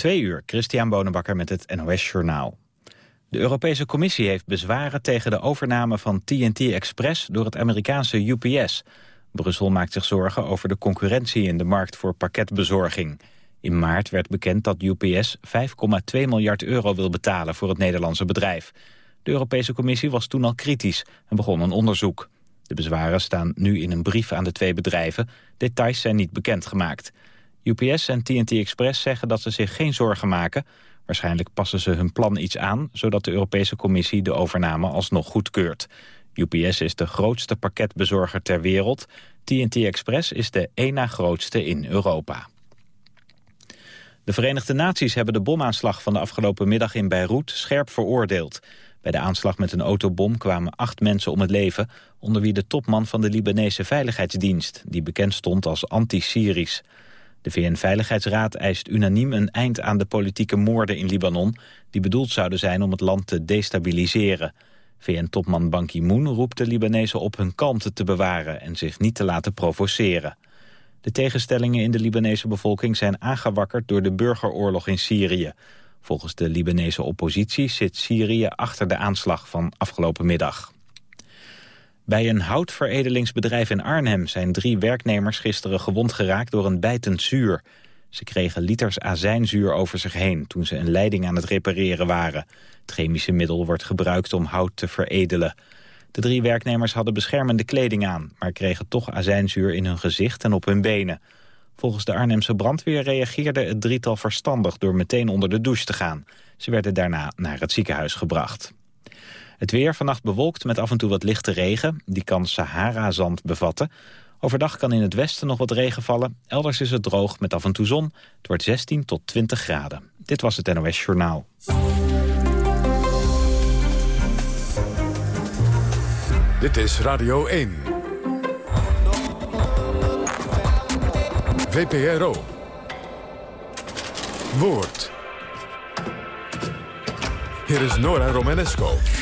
Twee uur, Christian Bonenbakker met het NOS Journaal. De Europese Commissie heeft bezwaren tegen de overname van TNT Express door het Amerikaanse UPS. Brussel maakt zich zorgen over de concurrentie in de markt voor pakketbezorging. In maart werd bekend dat UPS 5,2 miljard euro wil betalen voor het Nederlandse bedrijf. De Europese Commissie was toen al kritisch en begon een onderzoek. De bezwaren staan nu in een brief aan de twee bedrijven. Details zijn niet bekendgemaakt. UPS en TNT Express zeggen dat ze zich geen zorgen maken. Waarschijnlijk passen ze hun plan iets aan... zodat de Europese Commissie de overname alsnog goedkeurt. UPS is de grootste pakketbezorger ter wereld. TNT Express is de één na grootste in Europa. De Verenigde Naties hebben de bomaanslag van de afgelopen middag in Beirut scherp veroordeeld. Bij de aanslag met een autobom kwamen acht mensen om het leven... onder wie de topman van de Libanese Veiligheidsdienst... die bekend stond als anti-Syrisch. De VN-veiligheidsraad eist unaniem een eind aan de politieke moorden in Libanon... die bedoeld zouden zijn om het land te destabiliseren. VN-topman Ban Ki-moon roept de Libanezen op hun kalmte te bewaren... en zich niet te laten provoceren. De tegenstellingen in de Libanese bevolking zijn aangewakkerd door de burgeroorlog in Syrië. Volgens de Libanese oppositie zit Syrië achter de aanslag van afgelopen middag. Bij een houtveredelingsbedrijf in Arnhem zijn drie werknemers gisteren gewond geraakt door een bijtend zuur. Ze kregen liters azijnzuur over zich heen toen ze een leiding aan het repareren waren. Het chemische middel wordt gebruikt om hout te veredelen. De drie werknemers hadden beschermende kleding aan... maar kregen toch azijnzuur in hun gezicht en op hun benen. Volgens de Arnhemse brandweer reageerde het drietal verstandig... door meteen onder de douche te gaan. Ze werden daarna naar het ziekenhuis gebracht. Het weer vannacht bewolkt met af en toe wat lichte regen. Die kan Sahara-zand bevatten. Overdag kan in het westen nog wat regen vallen. Elders is het droog met af en toe zon. Het wordt 16 tot 20 graden. Dit was het NOS Journaal. Dit is Radio 1. VPRO. Woord. Hier is Nora Romanesco.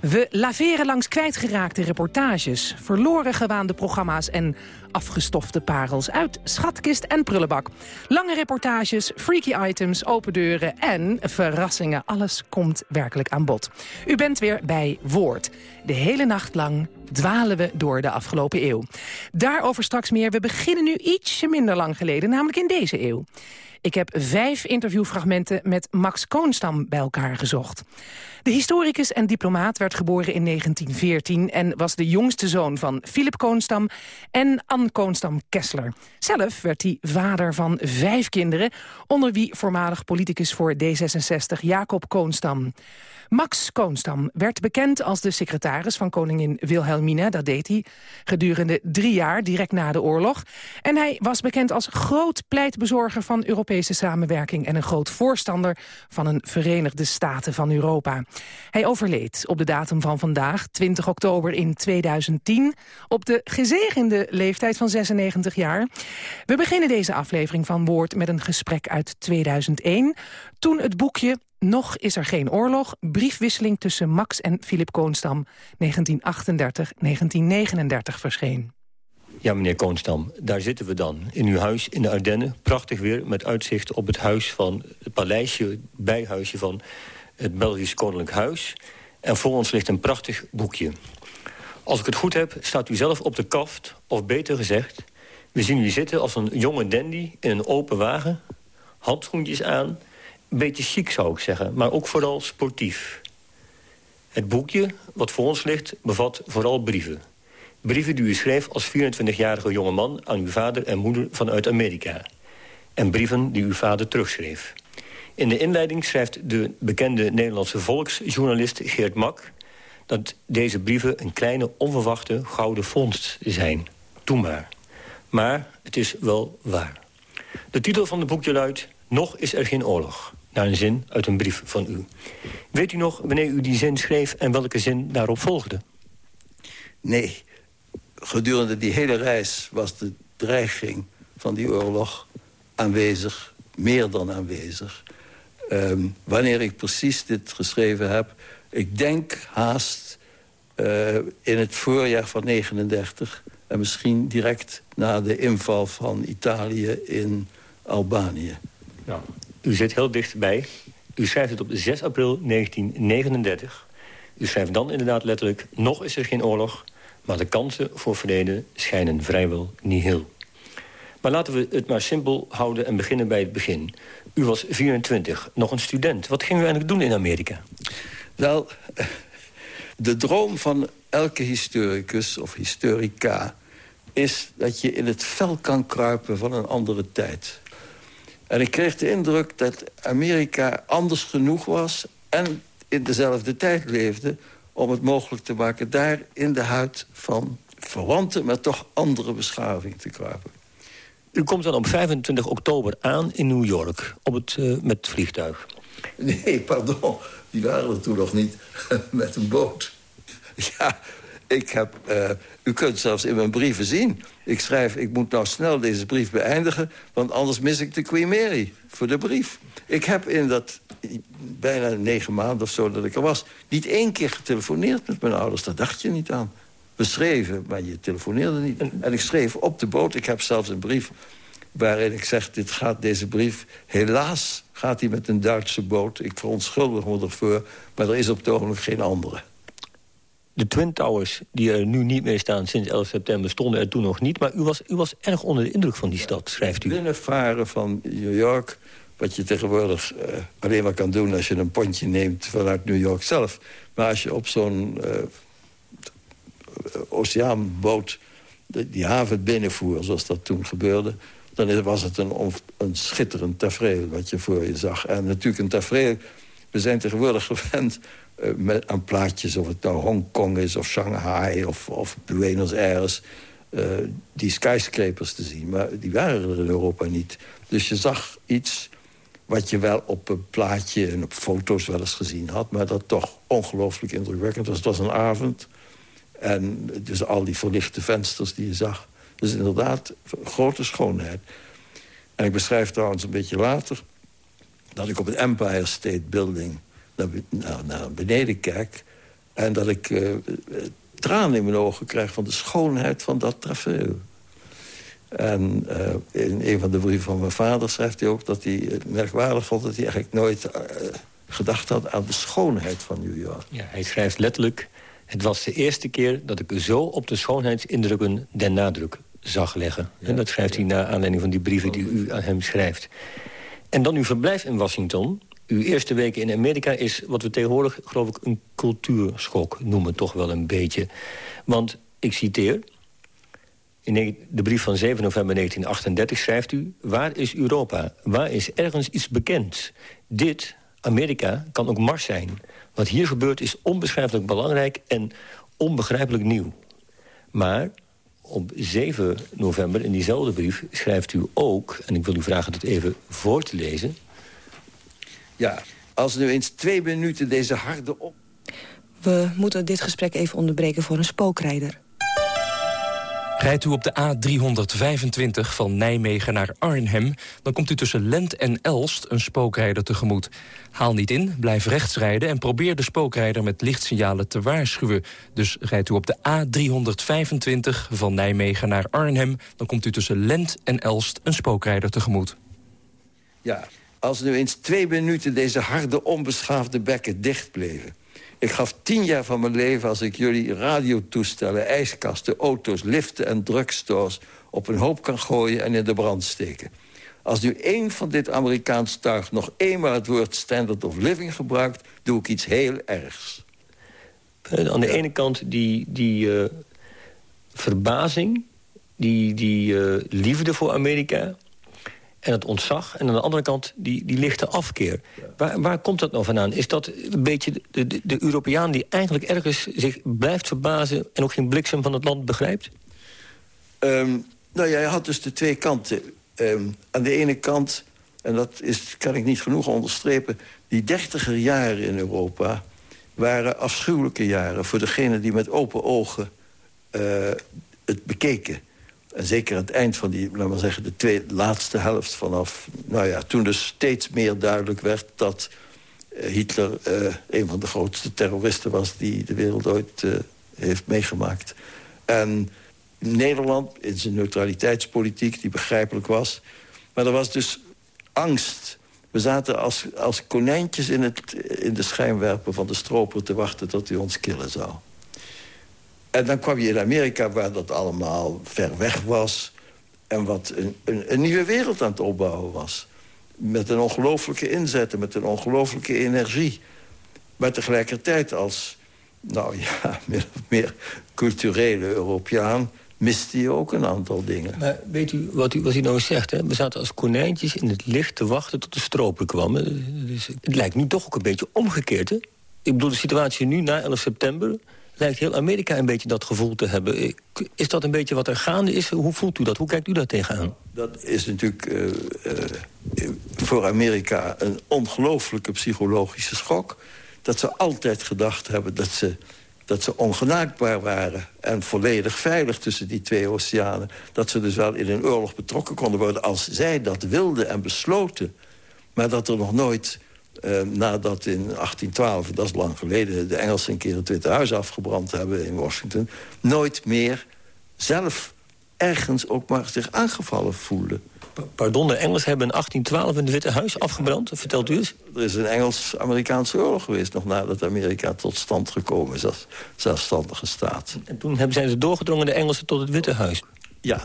We laveren langs kwijtgeraakte reportages, verloren gewaande programma's en afgestofte parels uit schatkist en prullenbak. Lange reportages, freaky items, open deuren en verrassingen. Alles komt werkelijk aan bod. U bent weer bij Woord. De hele nacht lang dwalen we door de afgelopen eeuw. Daarover straks meer. We beginnen nu ietsje minder lang geleden, namelijk in deze eeuw. Ik heb vijf interviewfragmenten met Max Koonstam bij elkaar gezocht. De historicus en diplomaat werd geboren in 1914... en was de jongste zoon van Philip Koonstam en Anne Koonstam-Kessler. Zelf werd hij vader van vijf kinderen... onder wie voormalig politicus voor D66 Jacob Koonstam. Max Koonstam werd bekend als de secretaris van koningin Wilhelmina. Dat deed hij gedurende drie jaar, direct na de oorlog. En hij was bekend als groot pleitbezorger van Europese samenwerking... en een groot voorstander van een Verenigde Staten van Europa. Hij overleed op de datum van vandaag, 20 oktober in 2010... op de gezegende leeftijd van 96 jaar. We beginnen deze aflevering van Woord met een gesprek uit 2001... toen het boekje nog is er geen oorlog. Briefwisseling tussen Max en Philip Koonstam 1938-1939 verscheen. Ja, meneer Koonstam, daar zitten we dan. In uw huis in de Ardennen. Prachtig weer, met uitzicht op het huis van het paleisje, bijhuisje van het Belgisch Koninklijk Huis. En voor ons ligt een prachtig boekje. Als ik het goed heb, staat u zelf op de kaft, of beter gezegd... we zien u zitten als een jonge dandy in een open wagen... handschoentjes aan een beetje chic zou ik zeggen, maar ook vooral sportief. Het boekje, wat voor ons ligt, bevat vooral brieven. Brieven die u schreef als 24-jarige jongeman aan uw vader en moeder vanuit Amerika. En brieven die uw vader terugschreef. In de inleiding schrijft de bekende Nederlandse volksjournalist Geert Mak... dat deze brieven een kleine onverwachte gouden vondst zijn. Doe maar. Maar het is wel waar. De titel van het boekje luidt... Nog is er geen oorlog naar een zin uit een brief van u. Weet u nog wanneer u die zin schreef en welke zin daarop volgde? Nee. Gedurende die hele reis was de dreiging van die oorlog aanwezig, meer dan aanwezig. Ehm, wanneer ik precies dit geschreven heb... ik denk haast uh, in het voorjaar van 39... en misschien direct na de inval van Italië in Albanië. U zit heel dichtbij. U schrijft het op 6 april 1939. U schrijft dan inderdaad letterlijk... nog is er geen oorlog, maar de kansen voor vrede schijnen vrijwel niet heel. Maar laten we het maar simpel houden en beginnen bij het begin. U was 24, nog een student. Wat ging u eigenlijk doen in Amerika? Wel, de droom van elke historicus of historica... is dat je in het vel kan kruipen van een andere tijd. En ik kreeg de indruk dat Amerika anders genoeg was... en in dezelfde tijd leefde om het mogelijk te maken... daar in de huid van verwante, maar toch andere beschaving te kruipen. U komt dan op 25 oktober aan in New York op het, uh, met vliegtuig. Nee, pardon. Die waren er toen nog niet met een boot. Ja, ik heb... Uh, u kunt zelfs in mijn brieven zien. Ik schrijf, ik moet nou snel deze brief beëindigen... want anders mis ik de Queen Mary voor de brief. Ik heb in dat bijna negen maanden of zo dat ik er was... niet één keer getelefoneerd met mijn ouders. Daar dacht je niet aan beschreven, maar je telefoneerde niet. En ik schreef op de boot, ik heb zelfs een brief... waarin ik zeg, dit gaat, deze brief... helaas gaat hij met een Duitse boot. Ik verontschuldig me ervoor, maar er is op het ogenblik geen andere. De Twin Towers, die er nu niet meer staan sinds 11 september... stonden er toen nog niet, maar u was, u was erg onder de indruk van die stad, schrijft u. Binnenvaren van New York, wat je tegenwoordig uh, alleen maar kan doen... als je een pontje neemt vanuit New York zelf. Maar als je op zo'n... Uh, oceaanboot die haven binnenvoer, zoals dat toen gebeurde... dan was het een, een schitterend tafereel wat je voor je zag. En natuurlijk een tafereel... We zijn tegenwoordig gewend uh, met, aan plaatjes... of het nou Hongkong is of Shanghai of, of Buenos Aires... Uh, die skyscrapers te zien. Maar die waren er in Europa niet. Dus je zag iets wat je wel op een plaatje en op foto's wel eens gezien had... maar dat toch ongelooflijk indrukwekkend was. Het was een avond en dus al die verlichte vensters die je zag. Dus inderdaad, grote schoonheid. En ik beschrijf trouwens een beetje later... dat ik op het Empire State Building naar, naar, beneden kijk... en dat ik uh, tranen in mijn ogen krijg van de schoonheid van dat tafereel. En uh, in een van de brieven van mijn vader schrijft hij ook... dat hij merkwaardig vond dat hij eigenlijk nooit gedacht had... aan de schoonheid van New York. Ja, hij schrijft letterlijk... Het was de eerste keer dat ik zo op de schoonheidsindrukken den nadruk zag leggen. en dat schrijft hij naar aanleiding van die brieven die u aan hem schrijft. En dan uw verblijf in Washington. Uw eerste weken in Amerika is wat we tegenwoordig, geloof ik, een cultuurschok noemen. Toch wel een beetje. Want, ik citeer... In de brief van 7 november 1938 schrijft u... Waar is Europa? Waar is ergens iets bekend? Dit, Amerika, kan ook Mars zijn. Wat hier gebeurt is onbeschrijfelijk belangrijk en onbegrijpelijk nieuw. Maar op 7 november in diezelfde brief schrijft u ook... en ik wil u vragen het even voor te lezen. Ja, als nu eens twee minuten deze harde op... We moeten dit gesprek even onderbreken voor een spookrijder. Rijdt u op de A325 van Nijmegen naar Arnhem... dan komt u tussen Lent en Elst een spookrijder tegemoet. Haal niet in, blijf rechts rijden... en probeer de spookrijder met lichtsignalen te waarschuwen. Dus rijdt u op de A325 van Nijmegen naar Arnhem... dan komt u tussen Lent en Elst een spookrijder tegemoet. Ja, als nu eens twee minuten deze harde, onbeschaafde bekken dicht bleven... Ik gaf tien jaar van mijn leven als ik jullie radiotoestellen... ijskasten, auto's, liften en drugstores op een hoop kan gooien en in de brand steken. Als nu één van dit Amerikaans tuig nog eenmaal het woord standard of living gebruikt... doe ik iets heel ergs. Uh, aan de ene kant die, die uh, verbazing, die, die uh, liefde voor Amerika en het ontzag. En aan de andere kant die, die lichte afkeer. Waar, waar komt dat nou vandaan? Is dat een beetje de, de, Europeaan die eigenlijk ergens zich blijft verbazen... en ook geen bliksem van het land begrijpt? Um, nou ja, je had dus de twee kanten. Um, aan de ene kant, en dat is, kan ik niet genoeg onderstrepen... die dertiger jaren in Europa waren afschuwelijke jaren... voor degenen die met open ogen uh, het bekeken. En zeker het eind van die, laat maar zeggen, de tweede, laatste helft vanaf... nou ja, toen dus steeds meer duidelijk werd dat eh, Hitler uh, een van de grootste terroristen was... die de wereld ooit uh, heeft meegemaakt. En Nederland, in zijn neutraliteitspolitiek, die begrijpelijk was... maar er was dus angst. We zaten als, als konijntjes in, het, in de schijnwerper van de stroper te wachten... tot hij ons killen zou. En dan kwam je in Amerika waar dat allemaal ver weg was... en wat een, een, nieuwe wereld aan het opbouwen was. Met een ongelooflijke inzet met een ongelooflijke energie. Maar tegelijkertijd als, nou ja, meer culturele Europeaan... miste je ook een aantal dingen. Maar weet u wat u, wat u nou zegt? Hè? We zaten als konijntjes in het licht te wachten tot de stroper kwam. Dus het lijkt nu toch ook een beetje omgekeerd, hè? Ik bedoel, de situatie nu na 11 september lijkt heel Amerika een beetje dat gevoel te hebben. Is dat een beetje wat er gaande is? Hoe voelt u dat? Hoe kijkt u daar tegenaan? Dat is natuurlijk uh, uh, voor Amerika een ongelooflijke psychologische schok. Dat ze altijd gedacht hebben dat ze, dat ze ongenaakbaar waren... en volledig veilig tussen die twee oceanen. Dat ze dus wel in een oorlog betrokken konden worden... als zij dat wilden en besloten. Maar dat er nog nooit uh, nadat in 1812, dat is lang geleden... de Engelsen een keer het Witte Huis afgebrand hebben in Washington... nooit meer zelf ergens ook maar zich aangevallen voelden. Pardon, de Engelsen hebben in 1812 in het Witte Huis afgebrand? Vertelt u eens? Er is een Engels-Amerikaanse oorlog geweest... nog nadat Amerika tot stand gekomen is als zelfstandige staat. En toen zijn ze doorgedrongen, de Engelsen, tot het Witte Huis? Ja.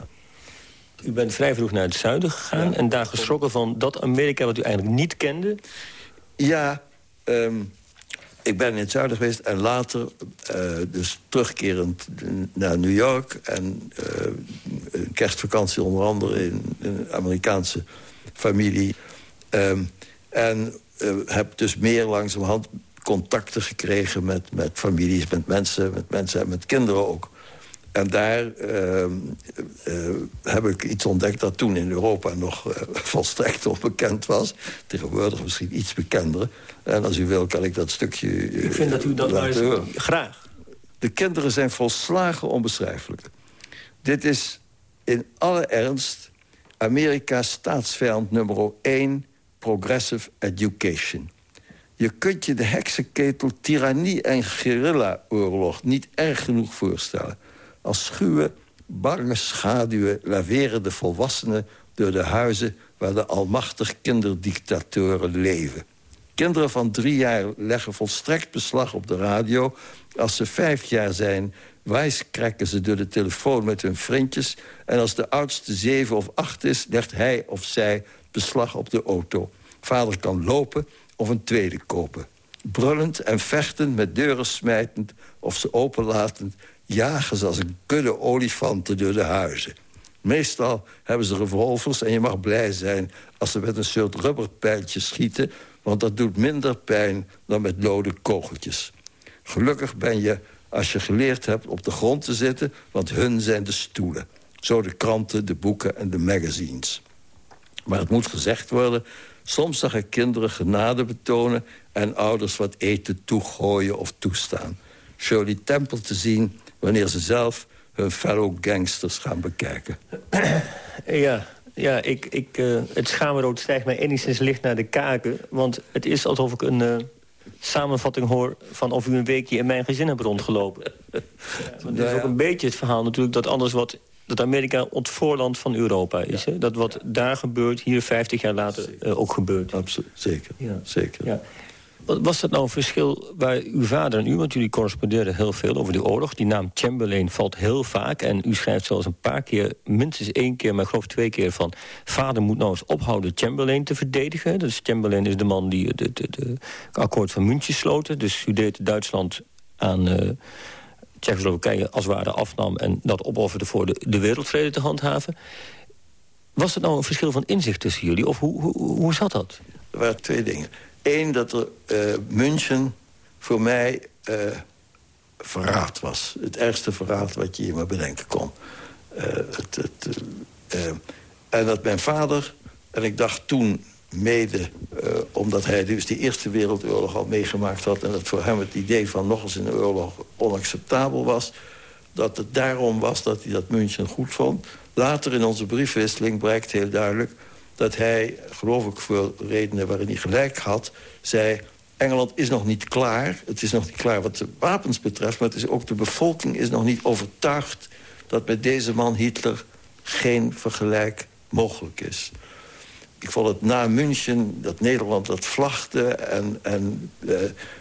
U bent vrij vroeg naar het zuiden gegaan... en daar geschrokken van dat Amerika wat u eigenlijk niet kende... Ja, um, ik ben in het zuiden geweest en later uh, dus terugkerend naar New York... en uh, een kerstvakantie onder andere in, een Amerikaanse familie. Um, en uh, heb dus meer langzamerhand contacten gekregen met, met families, met mensen, met mensen en met kinderen ook. En daar uh, uh, heb ik iets ontdekt dat toen in Europa nog uh, volstrekt onbekend was. Tegenwoordig misschien iets bekender. En als u wil kan ik dat stukje Ik vind dat u dat maar graag. De kinderen zijn volslagen onbeschrijfelijk. Dit is in alle ernst Amerika's staatsvijand nummer 1... progressive education. Je kunt je de heksenketel, tirannie en guerrilla-oorlog... niet erg genoeg voorstellen... Als schuwe, bange schaduwen laveren de volwassenen door de huizen... waar de almachtig kinderdictatoren leven. Kinderen van drie jaar leggen volstrekt beslag op de radio. Als ze vijf jaar zijn, wijskrekken ze door de telefoon met hun vriendjes... en als de oudste zeven of acht is, legt hij of zij beslag op de auto. Vader kan lopen of een tweede kopen. Brullend en vechtend, met deuren smijtend of ze openlatend jagen ze als een kudde olifanten door de huizen. Meestal hebben ze revolvers en je mag blij zijn... als ze met een soort rubberpijltje schieten... want dat doet minder pijn dan met lode kogeltjes. Gelukkig ben je, als je geleerd hebt, op de grond te zitten... want hun zijn de stoelen. Zo de kranten, de boeken en de magazines. Maar het moet gezegd worden... soms zag ik kinderen genade betonen... en ouders wat eten toegooien of toestaan. Shirley Temple te zien wanneer ze zelf hun fellow gangsters gaan bekijken. Ja, ja ik, ik, uh, het schaamrood stijgt mij enigszins licht naar de kaken. Want het is alsof ik een uh, samenvatting hoor... van of u een weekje in mijn gezin hebt rondgelopen. ja, dat is ook een beetje het verhaal natuurlijk... dat anders wat dat Amerika het voorland van Europa is. Hè? Dat wat daar gebeurt, hier 50 jaar later uh, ook gebeurt. Absoluut, zeker. Ja. zeker. Wat was dat nou een verschil waar uw vader en u... want jullie correspondeerden heel veel over die oorlog. Die naam Chamberlain valt heel vaak. En u schrijft zelfs een paar keer, minstens één keer... maar ik geloof twee keer van... vader moet nou eens ophouden Chamberlain te verdedigen. Dus Chamberlain is de man die de akkoord van München sloot. Dus u deed Duitsland aan... Uh, Tsjechoslowakije als ware afnam... en dat opofferde voor de, de wereldvrede te handhaven. Was het nou een verschil van inzicht tussen jullie? Of hoe, hoe, hoe zat dat? Er waren twee dingen. Eén, dat er uh, München voor mij uh, verraad was. Het ergste verraad wat je je maar bedenken kon. Uh, het, het, en dat mijn vader, en ik dacht toen mede... omdat hij dus die Eerste Wereldoorlog al meegemaakt had... en dat voor hem het idee van nog eens een oorlog onacceptabel was... dat het daarom was dat hij dat München goed vond. Later in onze briefwisseling blijkt heel duidelijk... dat hij, geloof ik voor redenen waarin hij gelijk had... zei, Engeland is nog niet klaar. Het is nog niet klaar wat de wapens betreft... maar het is ook de bevolking is nog niet overtuigd... dat met deze man Hitler geen vergelijk mogelijk is. Ik vond het na München dat Nederland dat vlagde... en, en eh,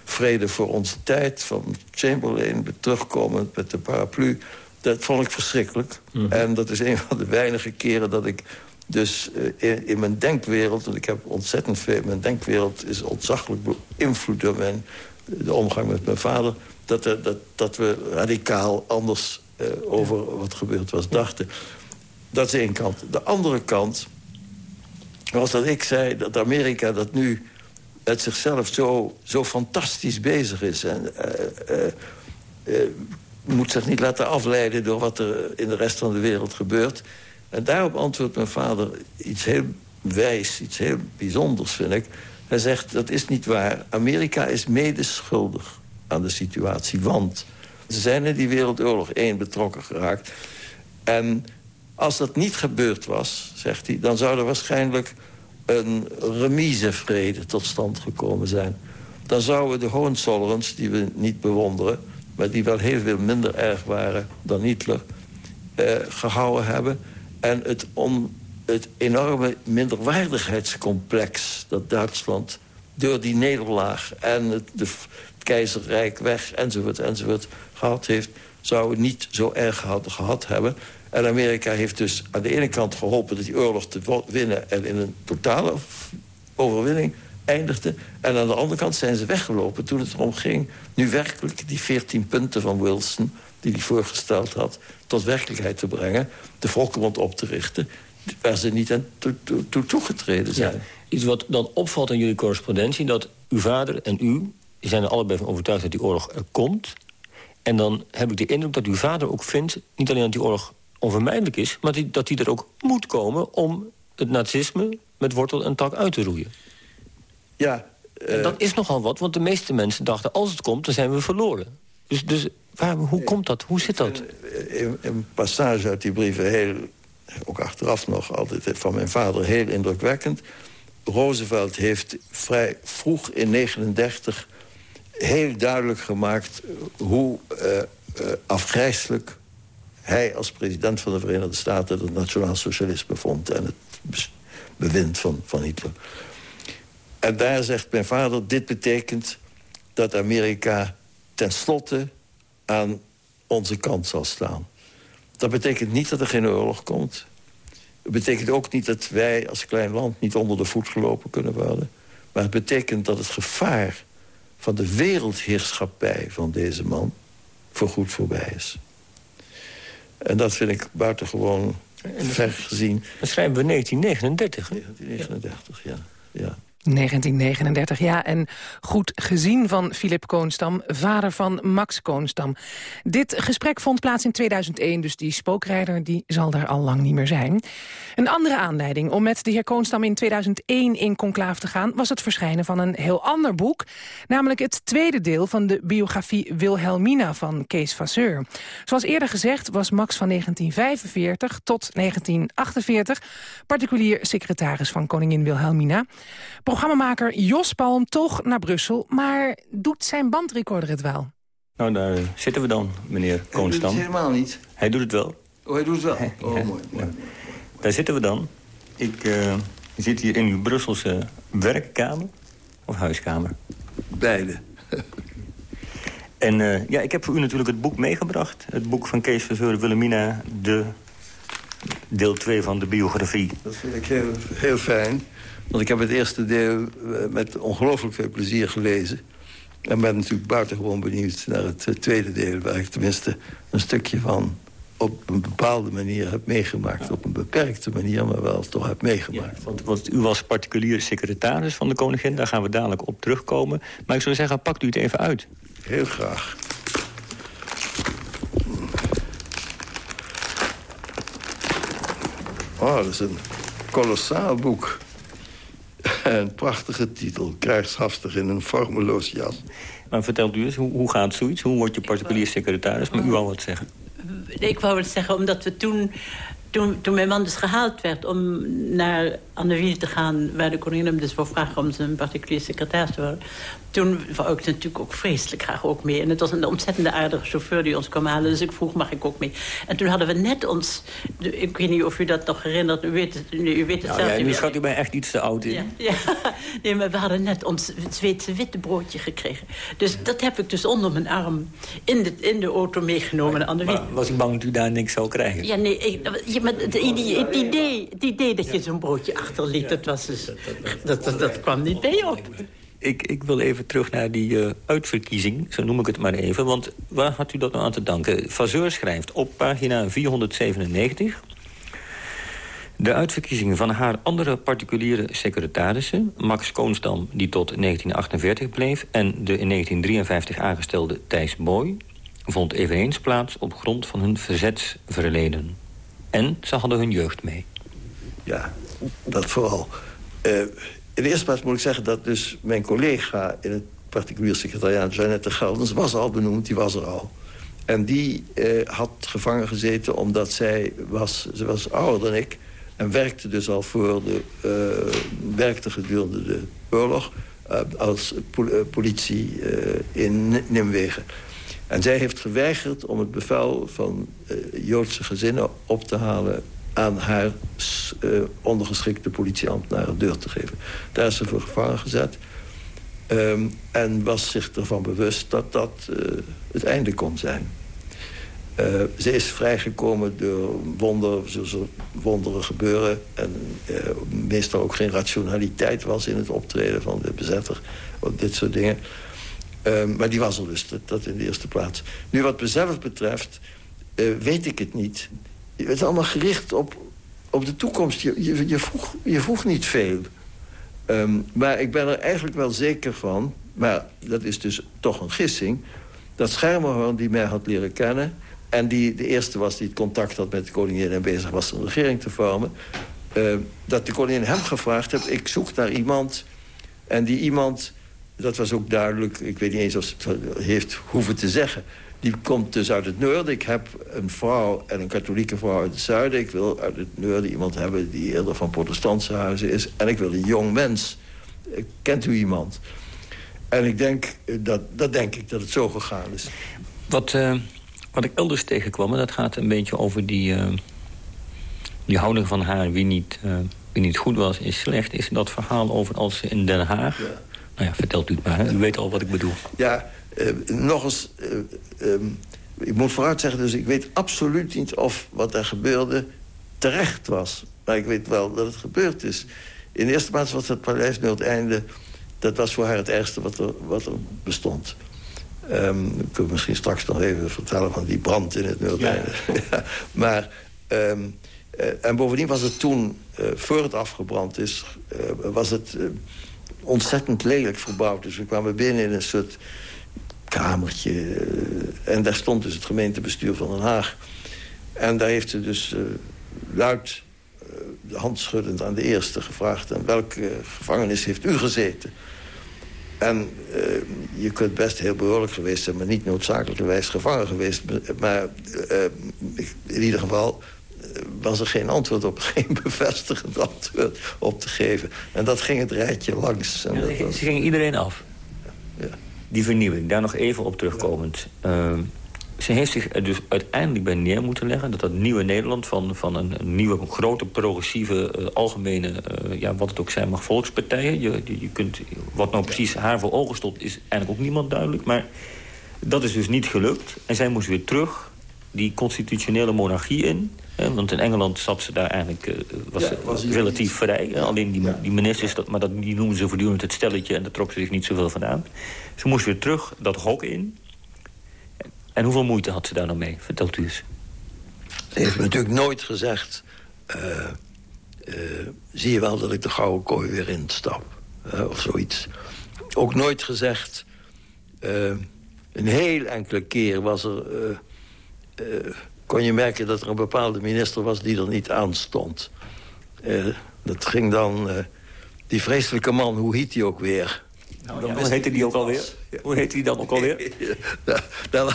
vrede voor onze tijd van Chamberlain... terugkomend met de paraplu... dat vond ik verschrikkelijk. Mhm. En dat is een van de weinige keren dat ik dus eh, in, in, mijn denkwereld... en ik heb ontzettend veel... mijn denkwereld is ontzaglijk beïnvloed door mijn, de omgang met mijn vader... dat, er, dat, dat we radicaal anders uh, over wat gebeurd was dachten. Dat is één kant. De andere kant was dat ik zei dat Amerika dat nu met zichzelf zo, zo fantastisch bezig is. En uh, moet zich niet laten afleiden door wat er in de rest van de wereld gebeurt. En daarop antwoordt mijn vader iets heel wijs, iets heel bijzonders, vind ik. Hij zegt, dat is niet waar. Amerika is medeschuldig aan de situatie, want... ze zijn in die Wereldoorlog 1 betrokken geraakt. En als dat niet gebeurd was, zegt hij... dan zou er waarschijnlijk een remisevrede tot stand gekomen zijn. Dan zouden de Hohenzollerns, die we niet bewonderen... maar die wel heel veel minder erg waren dan Hitler... Eh, gehouden hebben. En het, om, het enorme minderwaardigheidscomplex dat Duitsland... door die nederlaag en het, het keizerrijk weg enzovoort enzovoort gehad heeft... zou niet zo erg gehad hebben... En Amerika heeft dus aan de ene kant geholpen dat die oorlog te winnen... en in een totale overwinning eindigde. En aan de andere kant zijn ze weggelopen toen het erom ging... nu werkelijk die 14 punten van Wilson, die hij voorgesteld had... tot werkelijkheid te brengen, de Volkenbond op te richten... waar ze niet aan toe, toe, toegetreden zijn. Iets wat dan opvalt in jullie correspondentie... dat uw vader en u zijn er allebei van overtuigd dat die oorlog er komt... En dan heb ik de indruk dat uw vader ook vindt... niet alleen dat die oorlog onvermijdelijk is... maar die, dat die er ook moet komen om het nazisme met wortel en tak uit te roeien. Ja. Uh, dat is nogal wat, want de meeste mensen dachten... als het komt, dan zijn we verloren. Dus, dus waar, hoe komt dat? Hoe zit dat? Een, een passage uit die brieven, heel, ook achteraf nog altijd van mijn vader... heel indrukwekkend. Roosevelt heeft vrij vroeg in 1939 heel duidelijk gemaakt... hoe uh, uh, afgrijselijk hij als president van de Verenigde Staten... het nationaal socialisme vond en het bewind van, van Hitler. En daar zegt mijn vader, dit betekent dat Amerika tenslotte aan onze kant zal staan. Dat betekent niet dat er geen oorlog komt. Het betekent ook niet dat wij als klein land niet onder de voet gelopen kunnen worden. Maar het betekent dat het gevaar van de wereldheerschappij van deze man voorgoed voorbij is. En dat vind ik buitengewoon ver gezien. Dan schrijven we 1939. 1939, ja. ja. 1939, ja. En goed gezien van Philip Koonstam, vader van Max Koonstam. Dit gesprek vond plaats in 2001, dus die spookrijder die zal er al lang niet meer zijn. Een andere aanleiding om met de heer Koonstam in 2001 in conclaaf te gaan... was het verschijnen van een heel ander boek. Namelijk het tweede deel van de biografie Wilhelmina van Kees Vasseur. Zoals eerder gezegd was Max van 1945 tot 1948... particulier secretaris van koningin Wilhelmina... Programmamaker Jos Palm toch naar Brussel, maar doet zijn bandrecorder het wel? Nou, daar zitten we dan, meneer Koonstam. Hij doet het helemaal niet. Hij doet het wel. Oh, hij doet het wel. Oh, mooi, mooi. Daar zitten we dan. Ik uh, zit hier in uw Brusselse werkkamer of huiskamer? Beide. en uh, ja, ik heb voor u natuurlijk het boek meegebracht. Het boek van Kees Verzeur Wilhelmina, de deel 2 van de biografie. Dat vind ik heel, heel fijn. Want ik heb het eerste deel eh, met ongelooflijk veel plezier gelezen. En ben natuurlijk buitengewoon benieuwd naar het eh, tweede deel... waar ik tenminste een stukje van op een bepaalde manier heb meegemaakt. Op een beperkte manier, maar wel toch heb meegemaakt. want, want, u was particulier secretaris van de koningin. Daar gaan we dadelijk op terugkomen. Maar ik zou zeggen, pakt u het even uit. Heel graag. Oh, dat is een kolossaal boek. Een prachtige titel, krijgshaftig in een vormeloos jas. Maar vertelt u eens, hoe, hoe gaat zoiets? Hoe word je particulier secretaris? Maar u wou wat zeggen. Ik wou wat zeggen, omdat we toen toen, toen mijn man dus gehaald werd om naar Anneville te gaan... waar de koningin hem dus voor vragen om zijn particulier secretaris te worden... toen wou ik natuurlijk ook vreselijk graag ook mee. En het was een ontzettende aardige chauffeur die ons kwam halen. Dus ik vroeg, mag ik ook mee? En toen hadden we net ons... Ik weet niet of u dat nog herinnert. U weet het, u weet het nou, zelf ja, Nu schat u mij echt iets te oud in. Ja, ja. Nee, maar we hadden net ons Zweedse witte broodje gekregen. Dus dat heb ik dus onder mijn arm in de, in de auto meegenomen. Maar, maar was ik bang dat u daar niks zou krijgen? Ja, nee, ik, maar het, idee, het, idee, het idee dat je zo'n broodje achterliet, dat, was dus, dat, dat, dat kwam niet bij op. Ik, ik wil even terug naar die uh, uitverkiezing, zo noem ik het maar even. Want waar had u dat nou aan te danken? Vazeur schrijft op pagina 497... De uitverkiezingen van haar andere particuliere secretarissen... Max Koonstam, die tot 1948 bleef... en de in 1953 aangestelde Thijs Boy... vond eveneens plaats op grond van hun verzetsverleden. En ze hadden hun jeugd mee. Ja, dat vooral. Uh, in de eerste plaats moet ik zeggen dat dus mijn collega... in het particulier secretariaat, Jeannette Geldens, was al benoemd. Die was er al. En die uh, had gevangen gezeten omdat zij was... Ze was ouder dan ik en werkte dus al voor de... Uh, werkte gedurende de oorlog als politie in Nimwegen. En zij heeft geweigerd om het bevel van Joodse gezinnen op te halen aan haar ondergeschikte politieambtenaren deur te geven. Daar is ze voor gevangen gezet. Um, en was zich ervan bewust dat dat het einde kon zijn. Uh, ze is vrijgekomen door wonder, wonderen gebeuren. En uh, meestal ook geen rationaliteit was in het optreden van de bezetter. Dit soort dingen. Uh, maar die was er dus, dat, in de eerste plaats. Nu wat mezelf betreft, weet ik het niet. Het is allemaal gericht op, op de toekomst. Je, je, je, vroeg, je vroeg niet veel. Um, maar ik ben er eigenlijk wel zeker van... maar dat is dus toch een gissing... dat Schermerhorn, die mij had leren kennen en die de eerste was die het contact had met de koningin... en bezig was een regering te vormen... Uh, dat de koningin hem gevraagd heeft... ik zoek naar iemand. En die iemand, dat was ook duidelijk... ik weet niet eens of ze het heeft hoeven te zeggen... die komt dus uit het noorden. Ik heb een vrouw en een katholieke vrouw uit het zuiden. Ik wil uit het noorden iemand hebben die eerder van protestantse huizen is. En ik wil een jong mens. Kent u iemand? En ik denk, dat, dat denk ik dat het zo gegaan is. Wat... Uh wat ik elders tegenkwam, en dat gaat een beetje over die, uh, die houding van haar... Wie niet, uh, wie niet goed was, is slecht, is dat verhaal over als ze in Den Haag... Ja. Nou ja, vertelt u het maar, u weet al wat ik bedoel. Ja, uh, nog eens... Um, ik moet vooruit zeggen, dus ik weet absoluut niet of wat er gebeurde terecht was. Maar ik weet wel dat het gebeurd is. In de eerste plaats was het paleis nu het einde... dat was voor haar het ergste wat er, wat er bestond. Um, ik kan misschien straks nog even vertellen van die brand in het Noordeinde. Ja. maar, um, uh, en bovendien was het toen, uh, voor het afgebrand is... Uh, was het ontzettend lelijk verbouwd. Dus we kwamen binnen in een soort kamertje. en daar stond dus het gemeentebestuur van Den Haag. En daar heeft ze dus luid, handschuddend aan de eerste gevraagd... en welke gevangenis heeft u gezeten? En je kunt best heel behoorlijk geweest zijn... maar niet noodzakelijkerwijs gevangen geweest. Maar in ieder geval eh, was er geen antwoord op, geen bevestigend antwoord op te geven. En dat ging het rijtje langs. En ja, Ze ging iedereen af. Ja. Die vernieuwing, daar nog even op terugkomend. Ja. Uh, ze heeft zich er dus uiteindelijk bij neer moeten leggen... dat dat nieuwe Nederland van, van een, een nieuwe, grote, progressieve, uh, algemene... Uh, ja, wat het ook zijn mag, volkspartijen. Je, je, je, kunt, wat nou precies haar voor ogen stond, is eigenlijk ook niemand duidelijk. Maar dat is dus niet gelukt. En zij moest weer terug die constitutionele monarchie in. Hè, want in Engeland zat ze daar eigenlijk, uh, was, ja, was relatief vrij. Hè, alleen die, die ministers, dat, maar dat, die noemen ze voortdurend het stelletje... en daar trok ze zich niet zoveel van aan. Ze moest weer terug dat hok in... En hoeveel moeite had ze daar nou mee? Vertelt u eens. Ze heeft me natuurlijk nooit gezegd... Uh, uh, zie je wel dat ik de gouden kooi weer instap. Uh, of zoiets. Ook nooit gezegd... een heel enkele keer was er... kon je merken dat er een bepaalde minister was die er niet aan stond. dat ging dan... die vreselijke man, hoe heet hij ook weer... Nou, ja, hoe heette die ook alweer? Hoe heet die dan ook alweer? Ja, nou,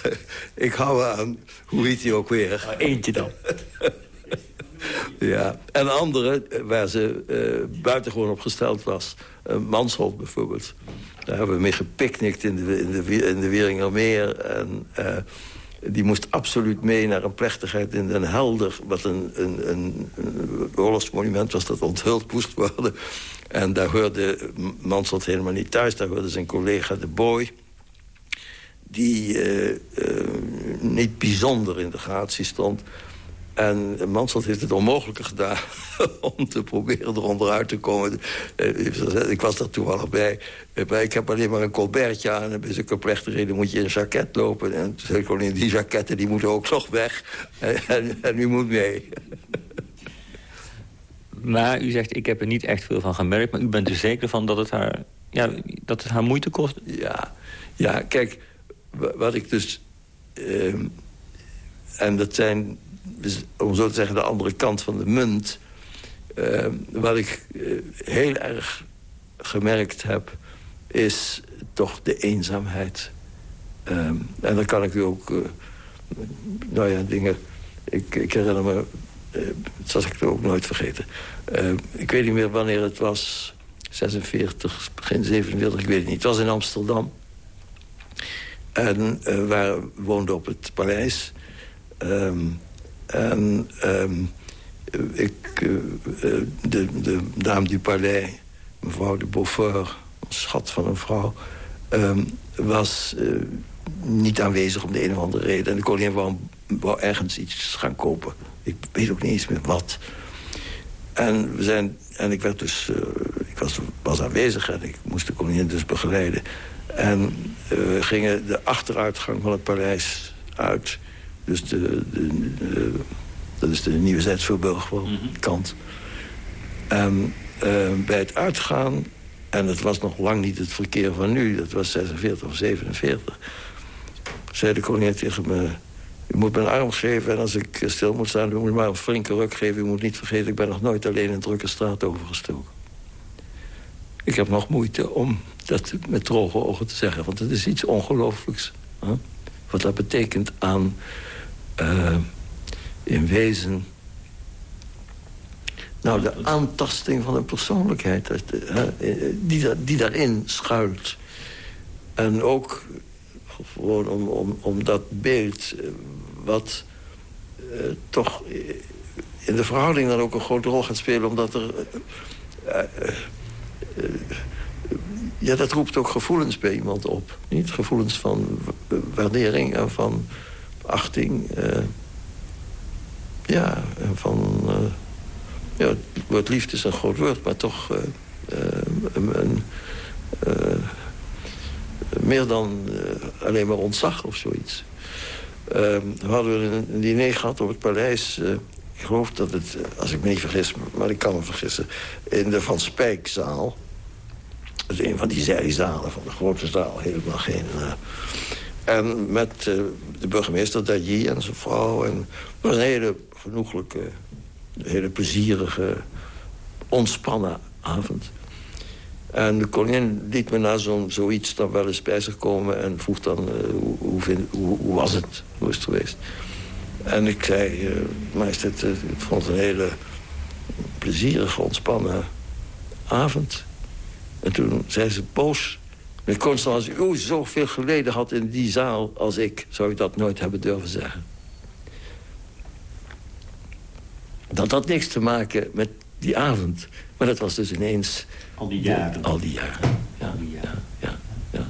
ik hou aan. Hoe heet die ook weer? Nou, eentje dan. Ja, en andere waar ze uh, buitengewoon op gesteld was. Uh, Mansholt bijvoorbeeld. Daar hebben we mee gepicnict in de, in de, in de Wieringermeer. En uh, die moest absoluut mee naar een plechtigheid in Den Helder... wat een, een, een, oorlogsmonument was dat onthuld moest worden. En daar hoorde Mansholt helemaal niet thuis. Daar hoorde zijn collega De Boy die uh, uh, niet bijzonder in de gratie stond. En Manseld heeft het onmogelijke gedaan om te proberen eronder uit te komen. Uh, ik was daar toevallig bij. Maar ik heb alleen maar een colbertje aan. En bij zulke plechtigheden moet je in een jacket lopen. En toen zei ik alleen, die jacketten die moeten ook nog weg. En, en, en u moet mee. Maar u zegt, ik heb er niet echt veel van gemerkt... maar u bent er zeker van dat het haar, ja, dat het haar moeite kost? Ja, ja kijk, wat ik dus... Uh, en dat zijn, om zo te zeggen, de andere kant van de munt... Uh, wat ik uh, heel erg gemerkt heb, is toch de eenzaamheid. Ehm, en dan kan ik u ook... Eh, nou ja, dingen... Ik, herinner me... Dat zal ik ook nooit vergeten. Ehm, ik weet niet meer wanneer het was. 46, begin 47, ik weet het niet. Het was in Amsterdam. En we woonden op het paleis. En um, ik, uh, de, de dame du palais, mevrouw de Beaufort, een schat van een vrouw... Um, was uh, niet aanwezig om de een of andere reden. En de koningin wou, wou ergens iets gaan kopen. Ik weet ook niet eens meer wat. En, we zijn, en ik, werd dus, ik was, was aanwezig en ik moest de koningin dus begeleiden. En we gingen de achteruitgang van het paleis uit. Dus de, dat is de nieuwe Zuid-Voorburg kant. En uh, bij het uitgaan, en het was nog lang niet het verkeer van nu... dat was 46 of 47... zei de koningin tegen me... U moet een arm geven en als ik stil moet staan... u moet maar een flinke ruk geven. U moet niet vergeten, ik ben nog nooit alleen een drukke straat overgestoken. Ik heb nog moeite om dat met droge ogen te zeggen. Want het is iets ongelooflijks. Wat dat betekent aan... Uh, in wezen... Nou, de aantasting van een persoonlijkheid die, die daarin schuilt. En ook gewoon om, om, om dat beeld wat toch in de verhouding dan ook een grote rol gaat spelen... omdat er... Ja, dat roept ook gevoelens bij iemand op. Niet gevoelens van waardering en van achting... Ja, en van... Uh, ja, het woord liefde is een groot woord, maar toch... Uh, een, meer dan alleen maar ontzag of zoiets. Ehm, we hadden een, diner gehad op het paleis. ik geloof dat het, als ik me niet vergis, maar ik kan me vergissen... in de Van Spijkzaal. Dat is een van die zijzalen van de grote zaal. Helemaal geen... en met de burgemeester Dailly en zijn vrouw. En het was een hele genoeglijke, hele plezierige, ontspannen avond. En de koningin liet me na zo'n zoiets dan wel eens bij zich komen... en vroeg dan, uh, hoe, hoe, was het? Hoe is het geweest? En ik zei, uh, majesteit, uh, ik vond het een hele plezierige, ontspannen avond. En toen zei ze boos... Meneer Constant, als u zoveel geleden had in die zaal als ik... zou ik dat nooit hebben durven zeggen. Dat had niks te maken met die avond. Maar dat was dus ineens... Al die jaren. al die jaren, ja. Ja, ja, ja,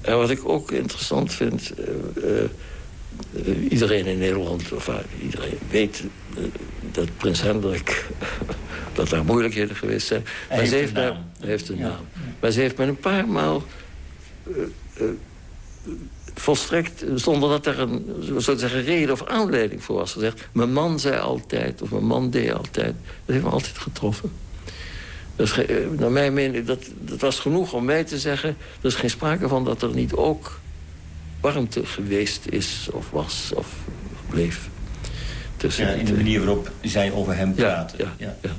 En wat ik ook interessant vind... Uh, uh, iedereen in Nederland, of iedereen weet dat prins Hendrik... dat daar moeilijkheden geweest zijn. Hij maar heeft, ze heeft, een naam. heeft een naam. Maar ze heeft me een paar maal volstrekt zonder dat er een zo zeggen, reden of aanleiding voor was gezegd. Mijn man zei altijd, of mijn man deed altijd. Dat heeft me altijd getroffen. Dus, naar mijn mening, dat, dat was genoeg om mij te zeggen... er is geen sprake van dat er niet ook warmte geweest is of was of bleef. Ja, in de manier waarop zij over hem praten. Ja, ja, ja.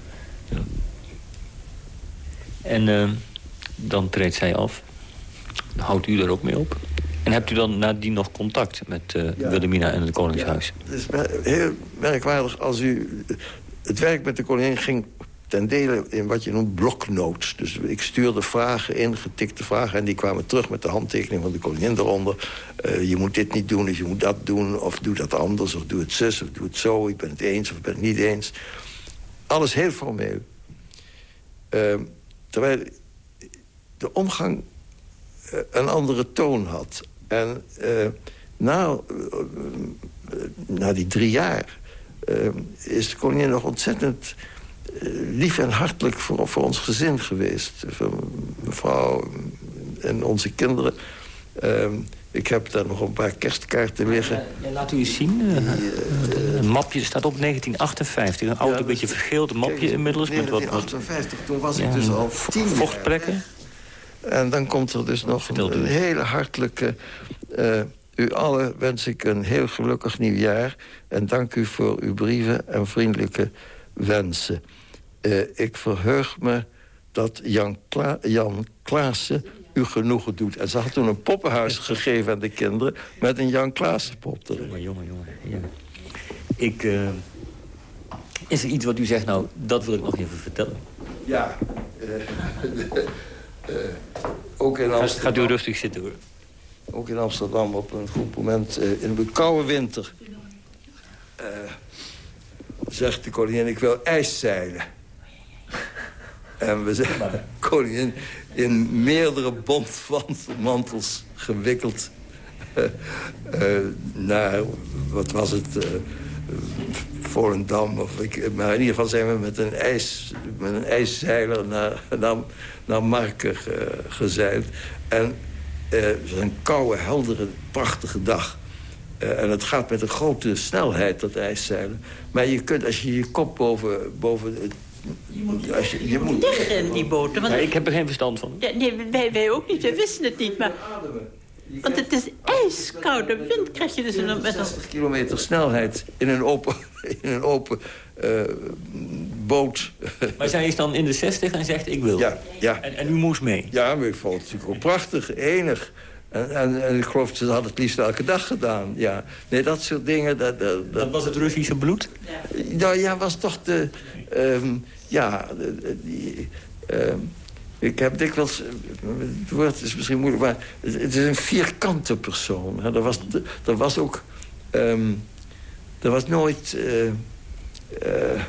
ja En uh, dan treedt zij af. Houdt u daar ook mee op? En hebt u dan nadien nog contact met uh, Wilhelmina en het Koningshuis? Ja, het is heel merkwaardig als u... Het werk met de koningin ging ten dele in wat je noemt bloknotes. Dus ik stuurde vragen in, getikte vragen... en die kwamen terug met de handtekening van de koningin eronder. Uh, je moet dit niet doen, dus je moet dat doen, of doe dat anders... of doe het zus, of doe het zo, ik ben het eens of ik ben het niet eens. Alles heel formeel. Uh, terwijl de omgang uh, een andere toon had. En na, na die drie jaar is de koningin nog ontzettend eh, lief en hartelijk voor, voor ons gezin geweest. Voor mevrouw en onze kinderen. Uh, ik heb daar nog een paar kerstkaarten liggen. Ja, laat u eens zien. Uh, een mapje staat op 1958. Een oud, een beetje vergeeld mapje inmiddels. 1958, toen was ik dus al tien Vochtplekken. En dan komt er dus nog een, een hele hartelijke... Uh, u allen wens ik een heel gelukkig nieuwjaar. En dank u voor uw brieven en vriendelijke wensen. Uh, ik verheug me dat Jan, Kla Jan Klaassen u genoegen doet. En ze had toen een poppenhuis gegeven aan de kinderen... met een Jan Klaassen pop erin. Jongen, jongen, jongen. Ja. Ik, uh, is er iets wat u zegt, nou, dat wil ik nog even vertellen? Ja. Uh, ook in Amsterdam... Gaat u rustig zitten, hoor. Ook in Amsterdam op een goed moment, in een koude winter... zegt de koningin, ik wil ijszeilen. En we zijn koningin in meerdere bondmantels gewikkeld. Uh, uh, naar, wat was het, uh, Volendam. Of ik, maar in ieder geval zijn we met een, ijs, met een ijszeiler naar, naar, naar Marken gezeild. En het is een koude, heldere, prachtige dag. en het gaat met een grote snelheid, dat ijszeilen. Maar je kunt, als je je kop boven, boven het je moet, Als je, je moet liggen in die boten. Want... ik heb er geen verstand van. Ja, nee, wij, wij ook niet. We wisten het niet. Maar... Want het is ijskoude wind krijg je dus een, met 60 kilometer snelheid in een open, in een open uh, boot. Maar zij is dan in de 60 en zegt ik wil. Ja, ja. En, en u moest mee? Ja, maar ik vond het natuurlijk ook prachtig, enig. En, en, en, ik geloof dat ze dat het liefst elke dag gedaan. Ja. Nee, dat soort dingen. Dat, dat, dat... was het Russische bloed? Ja. Nou ja, was toch de... Um, ja, die, uh, ik heb dikwijls... Het woord is misschien moeilijk, maar het, het is een vierkante persoon. Hè. Er, was, er was ook... Um, er was nooit... Uh, uh,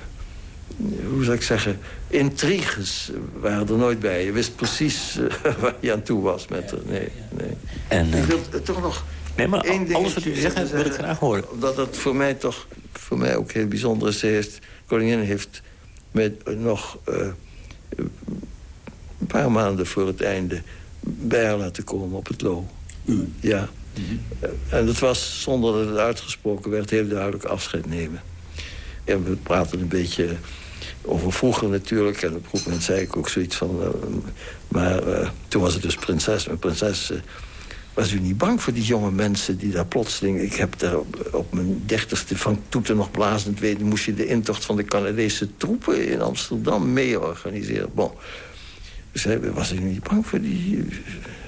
hoe zou ik zeggen... Intriges waren er nooit bij. Je wist precies uh, waar je aan toe was met. Nee, nee. En, ik wil toch nog... Nee, maar alles wat u zegt wil ik graag horen. Omdat het voor mij toch... Voor mij ook heel bijzonder is. Heeft, koningin heeft met nog uh, een paar maanden voor het einde bij haar laten komen op het lo. U? Ja. Mm -hmm. En dat was, zonder dat het uitgesproken werd, heel duidelijk afscheid nemen. En we praten een beetje over vroeger natuurlijk. En op een moment zei ik ook zoiets van... Uh, maar uh, toen was het dus prinses. Mijn prinses was u niet bang voor die jonge mensen die daar plotseling... Ik heb daar op, mijn dertigste van toeten nog blazend weten... moest je de intocht van de Canadese troepen in Amsterdam mee organiseren. Bon. Dus was u niet bang voor die,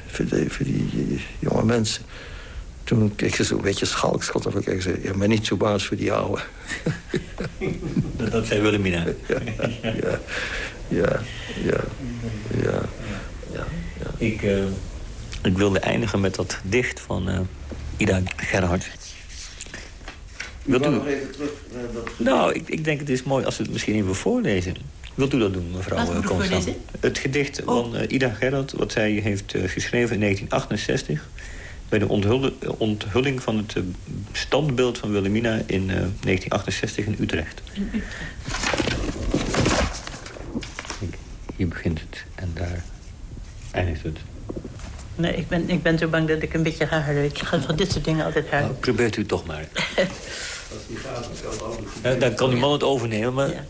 voor, die, voor die jonge mensen? Toen keek ze zo'n beetje schalks. Of ik zei, ja, maar niet zo bang als voor die oude. Dat zei Willemina. Ja, ja, ja, ja, ja, ja. Ik... Uh... Ik wilde eindigen met dat gedicht van uh, Ida Gerhard. Wilt u nog even terug dat? Nou, ik, ik, denk het is mooi als we het misschien even voorlezen. Wilt u dat doen, mevrouw Wat Constant? Het gedicht oh. van uh, Ida Gerhard, wat zij heeft uh, geschreven in 1968... bij de onthulling van het standbeeld van Wilhelmina in 1968 in Utrecht. In Utrecht. Hier begint het en daar eindigt het. Nee, ik ben, ik ben zo bang dat ik een beetje ga huilen. Ik ga van dit soort dingen altijd huilen. Nou, probeert u toch maar. ja, dan kan die man het overnemen, maar... Ja.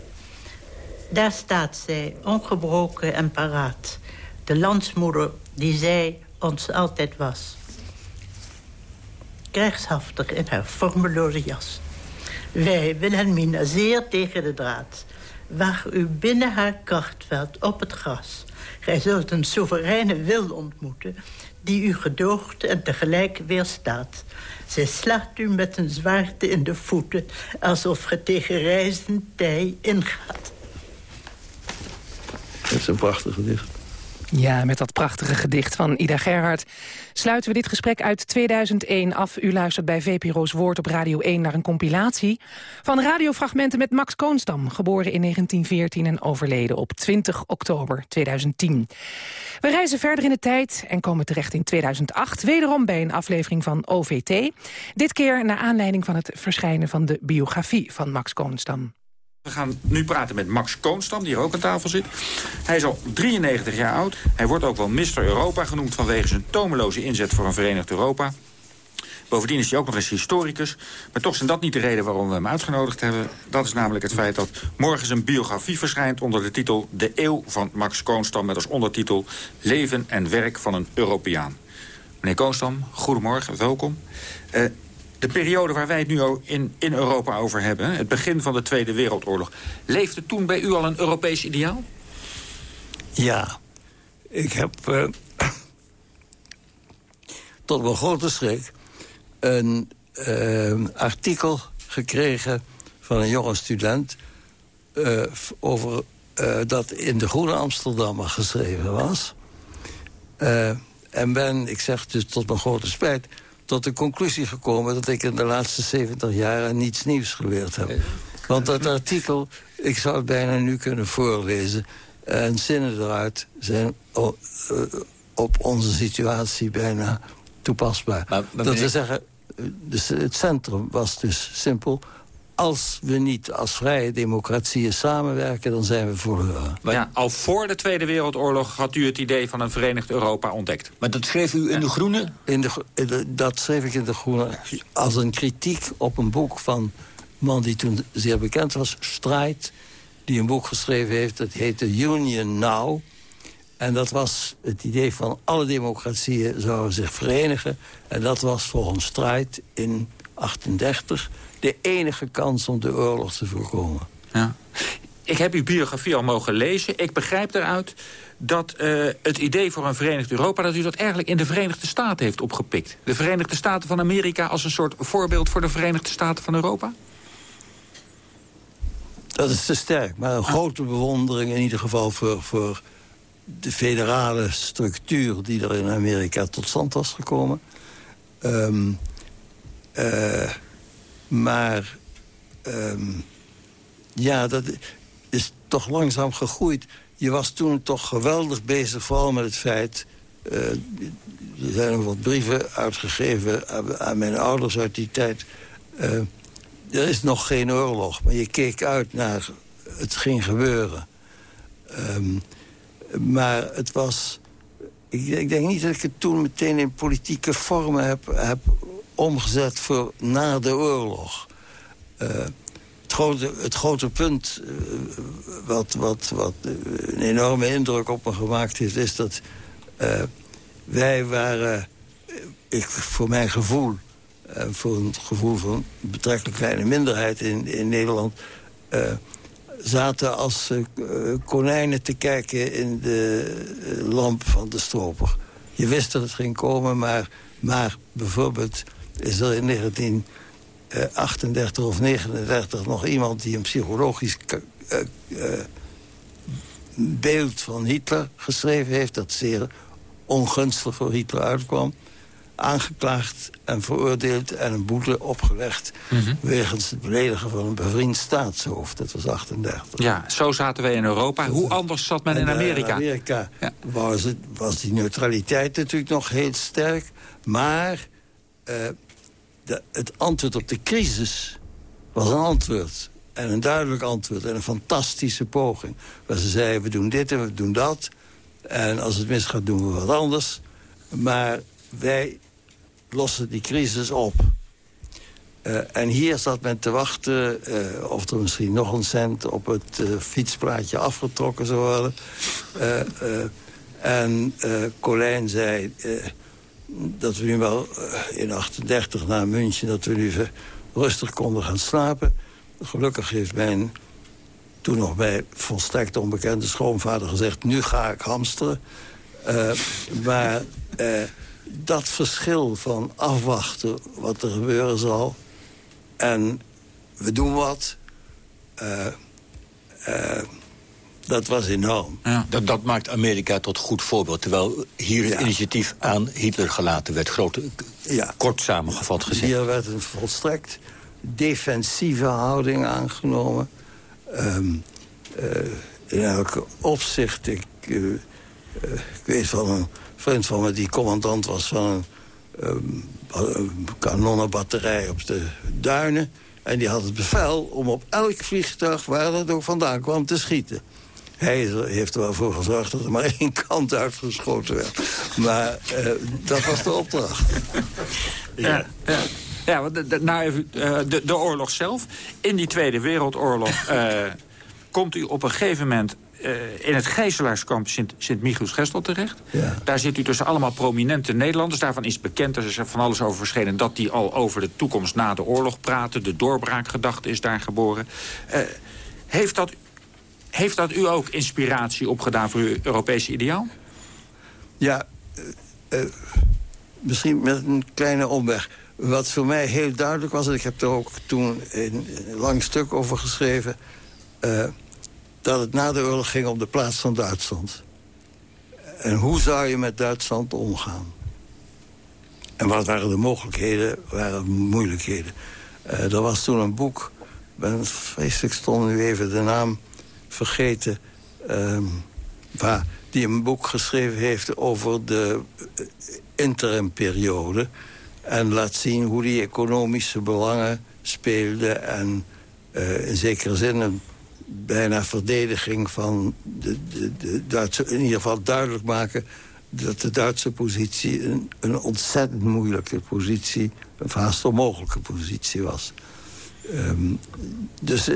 Daar staat zij, ongebroken en paraat. De landsmoeder die zij ons altijd was. Krijgshaftig in haar vormeloze jas. Wij, Wilhelmina, zeer tegen de draad. Waag u binnen haar krachtveld op het gras Gij zult een soevereine wil ontmoeten... die u gedoogt en tegelijk weerstaat. Zij slaat u met een zwaarte in de voeten... alsof ge tegen reizend tij ingaat. Het is een prachtig gedicht. Ja, met dat prachtige gedicht van Ida Gerhard sluiten we dit gesprek uit 2001 af. U luistert bij VPRO's Woord op Radio 1 naar een compilatie van radiofragmenten met Max Koonstam, geboren in 1914 en overleden op 20 oktober 2010. We reizen verder in de tijd en komen terecht in 2008, wederom bij een aflevering van OVT. Dit keer naar aanleiding van het verschijnen van de biografie van Max Koonstam. We gaan nu praten met Max Koonstam, die hier ook aan tafel zit. Hij is al 93 jaar oud. Hij wordt ook wel Mr. Europa genoemd vanwege zijn tomeloze inzet voor een verenigd Europa. Bovendien is hij ook nog eens historicus. Maar toch zijn dat niet de reden waarom we hem uitgenodigd hebben. Dat is namelijk het feit dat morgen zijn biografie verschijnt... onder de titel De Eeuw van Max Koonstam... met als ondertitel Leven en Werk van een Europeaan. Meneer Koonstam, goedemorgen, welkom. Uh, de periode waar wij het nu in, in Europa over hebben... het begin van de Tweede Wereldoorlog... leefde toen bij u al een Europees ideaal? Ja, ik heb uh, tot mijn grote schrik... een uh, artikel gekregen van een jonge student... Uh, over dat in de Groene Amsterdammer geschreven was. en ben, ik zeg dus tot mijn grote spijt tot de conclusie gekomen... dat ik in de laatste 70 jaar niets nieuws geleerd heb. Want dat artikel, ik zou het bijna nu kunnen voorlezen... en zinnen eruit zijn op onze situatie bijna toepasbaar. Maar, dat we zeggen, dus het centrum was dus simpel als we niet als vrije democratieën samenwerken, dan zijn we verloren. Maar ja, al voor de Tweede Wereldoorlog had u het idee van een verenigd Europa ontdekt. Maar dat schreef u in de Groene? In de, dat schreef ik in de Groene als een kritiek op een boek van een man die toen zeer bekend was, Strijd, die een boek geschreven heeft, dat heette Union Now. En dat was het idee van alle democratieën zouden zich verenigen. En dat was volgens Strijd in 38 de enige kans om de oorlog te voorkomen. Ja. Ik heb uw biografie al mogen lezen. Ik begrijp daaruit dat uh, het idee voor een Verenigd Europa... dat u dat eigenlijk in de Verenigde Staten heeft opgepikt. De Verenigde Staten van Amerika als een soort voorbeeld... voor de Verenigde Staten van Europa? Dat is te sterk, maar een grote bewondering in ieder geval... voor, voor de federale structuur die er in Amerika tot stand was gekomen. Um, uh, maar um, ja, dat is toch langzaam gegroeid. Je was toen toch geweldig bezig, vooral met het feit... Uh, er zijn nog wat brieven uitgegeven aan, mijn ouders uit die tijd. Uh, er is nog geen oorlog, maar je keek uit naar het ging gebeuren. Um, maar het was... Ik, ik, denk niet dat ik het toen meteen in politieke vormen heb, heb omgezet voor na de oorlog. Uh, het, grote, het punt uh, wat, wat, wat een enorme indruk op me gemaakt heeft... is dat uh, wij waren, ik, voor mijn gevoel... voor een gevoel van een betrekkelijk kleine minderheid in, in Nederland... zaten als konijnen te kijken in de lamp van de stroper. Je wist dat het ging komen, maar, maar bijvoorbeeld is er in 1938 of 39 nog iemand die een psychologisch uh, uh, beeld van Hitler geschreven heeft... dat zeer ongunstig voor Hitler uitkwam aangeklaagd en veroordeeld en een boete opgelegd... Mm wegens het beledigen van een bevriend staatshoofd. Dat was 38. Ja, zo zaten wij in Europa. Hoe anders zat men in Amerika? In Amerika ja. was, het, was die neutraliteit natuurlijk nog heel sterk. Maar uh, het antwoord op de crisis was een antwoord. En een duidelijk antwoord en een fantastische poging. Waar ze zeiden, we doen dit en we doen dat. En als het misgaat, doen we wat anders. Maar wij lossen die crisis op. Uh, en hier zat men te wachten uh, of er misschien nog een cent op het fietsplaatje afgetrokken zou worden. en Colijn zei, dat we nu wel eh, in 38 na München... dat we nu rustig konden gaan slapen. Gelukkig heeft mijn toen nog bij volstrekt onbekende schoonvader gezegd... nu ga ik hamsteren. Uh, maar uh, dat verschil van afwachten wat er gebeuren zal... en we doen wat... dat was enorm. Ja. Dat, dat, maakt Amerika tot goed voorbeeld. Terwijl hier het initiatief aan Hitler gelaten werd. Grote, ja. Kort samengevat gezegd. Hier werd een volstrekt defensieve houding aangenomen. Um, uh, in elk opzicht. Ik, uh, ik weet van een vriend van me die commandant was van een, um, kanonnenbatterij op de duinen. En die had het bevel om op elk vliegtuig waar dat ook vandaan kwam te schieten. Hij heeft er wel voor gezorgd dat er maar één kant uitgeschoten werd. Maar uh, dat was de opdracht. Ja, ja. ja want nou even, uh, de, de oorlog zelf. In die Tweede Wereldoorlog uh, komt u op een gegeven moment... in het gijzelaarskamp Sint-Michiels-Gestel terecht. Ja. Daar zit u tussen allemaal prominente Nederlanders. Daarvan is bekend, er is van alles over verschenen... dat die al over de toekomst na de oorlog praten. De doorbraakgedachte is daar geboren. heeft dat heeft dat u ook inspiratie opgedaan voor uw Europese ideaal? Ja, uh, uh, misschien met een kleine omweg. Wat voor mij heel duidelijk was, en ik heb er ook toen een, lang stuk over geschreven... Uh, dat het na de oorlog ging om de plaats van Duitsland. En hoe zou je met Duitsland omgaan? En wat waren de mogelijkheden, waren moeilijkheden. er was toen een boek, ben vreselijk stond nu even de naam vergeten... Um, waar, die een boek geschreven heeft over de eh, interimperiode... en laat zien hoe die economische belangen speelden... en uh, in zekere zin een bijna verdediging van de, de, Duitse... in ieder geval duidelijk maken dat de Duitse positie een, een ontzettend moeilijke positie... een haast onmogelijke positie was. Um, dus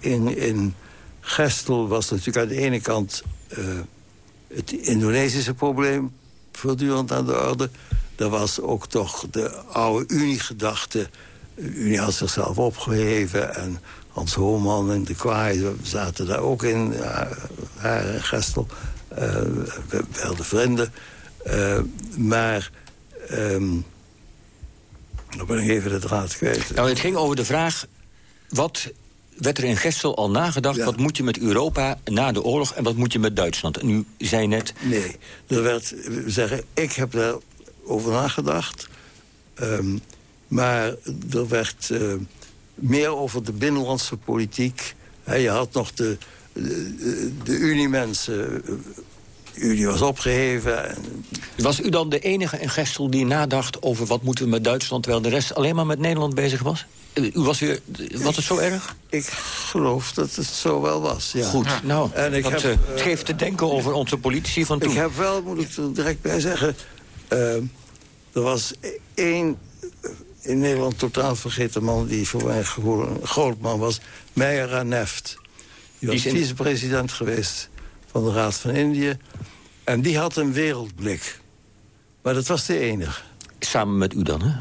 in, in Gestel was natuurlijk aan de ene kant uh, het Indonesische probleem voortdurend aan de orde. Er was ook toch de oude Unie-gedachte. De Unie had zichzelf opgeheven en Hans Hoorman en de Kwaai zaten daar ook in. Haar en Gestel, uh, we werden vrienden. Maar... Dan ben ik even de draad kwijt. Nou, het ging over de vraag... wat werd er in Gestel al nagedacht... wat moet je met Europa na de oorlog en wat moet je met Duitsland? En u zei net... Nee, er werd zeggen, ik heb daar over nagedacht. Um, maar er werd uh, meer over de binnenlandse politiek. He, je had nog de, de, de Unie-mensen... Unie was opgeheven. En... Was u dan de enige in Gestel die nadacht over wat moeten we met Duitsland... terwijl de rest alleen maar met Nederland bezig was? U was, weer, was het zo erg? Ik geloof dat het zo wel was, ja. Goed, nou, en ik heb, uh, het geeft te denken over onze politici van toen. Ik heb wel, moet ik er direct bij zeggen... Uh, er was één in Nederland totaal vergeten man... die voor mij een groot man was, Meijer Neft. Die was vicepresident geweest van de Raad van Indië. En die had een wereldblik. Maar dat was de enige. Samen met u dan, hè?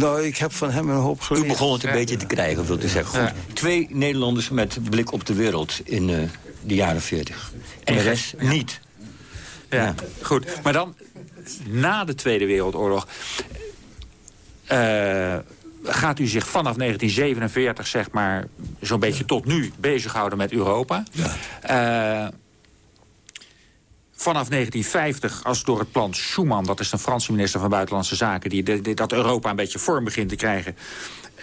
Nou, ik heb van hem een hoop geleerd. U begon het een beetje te krijgen, wilt u zeggen. Goed. Twee Nederlanders met blik op de wereld in uh, de jaren 40. En de rest niet. Ja, goed. Maar dan, na de Tweede Wereldoorlog... Uh, gaat u zich vanaf 1947, zeg maar, zo'n beetje tot nu... bezighouden met Europa. Ja. Uh, vanaf 1950, als door het plan Schuman... dat is een Franse minister van Buitenlandse Zaken... die, dat Europa een beetje vorm begint te krijgen...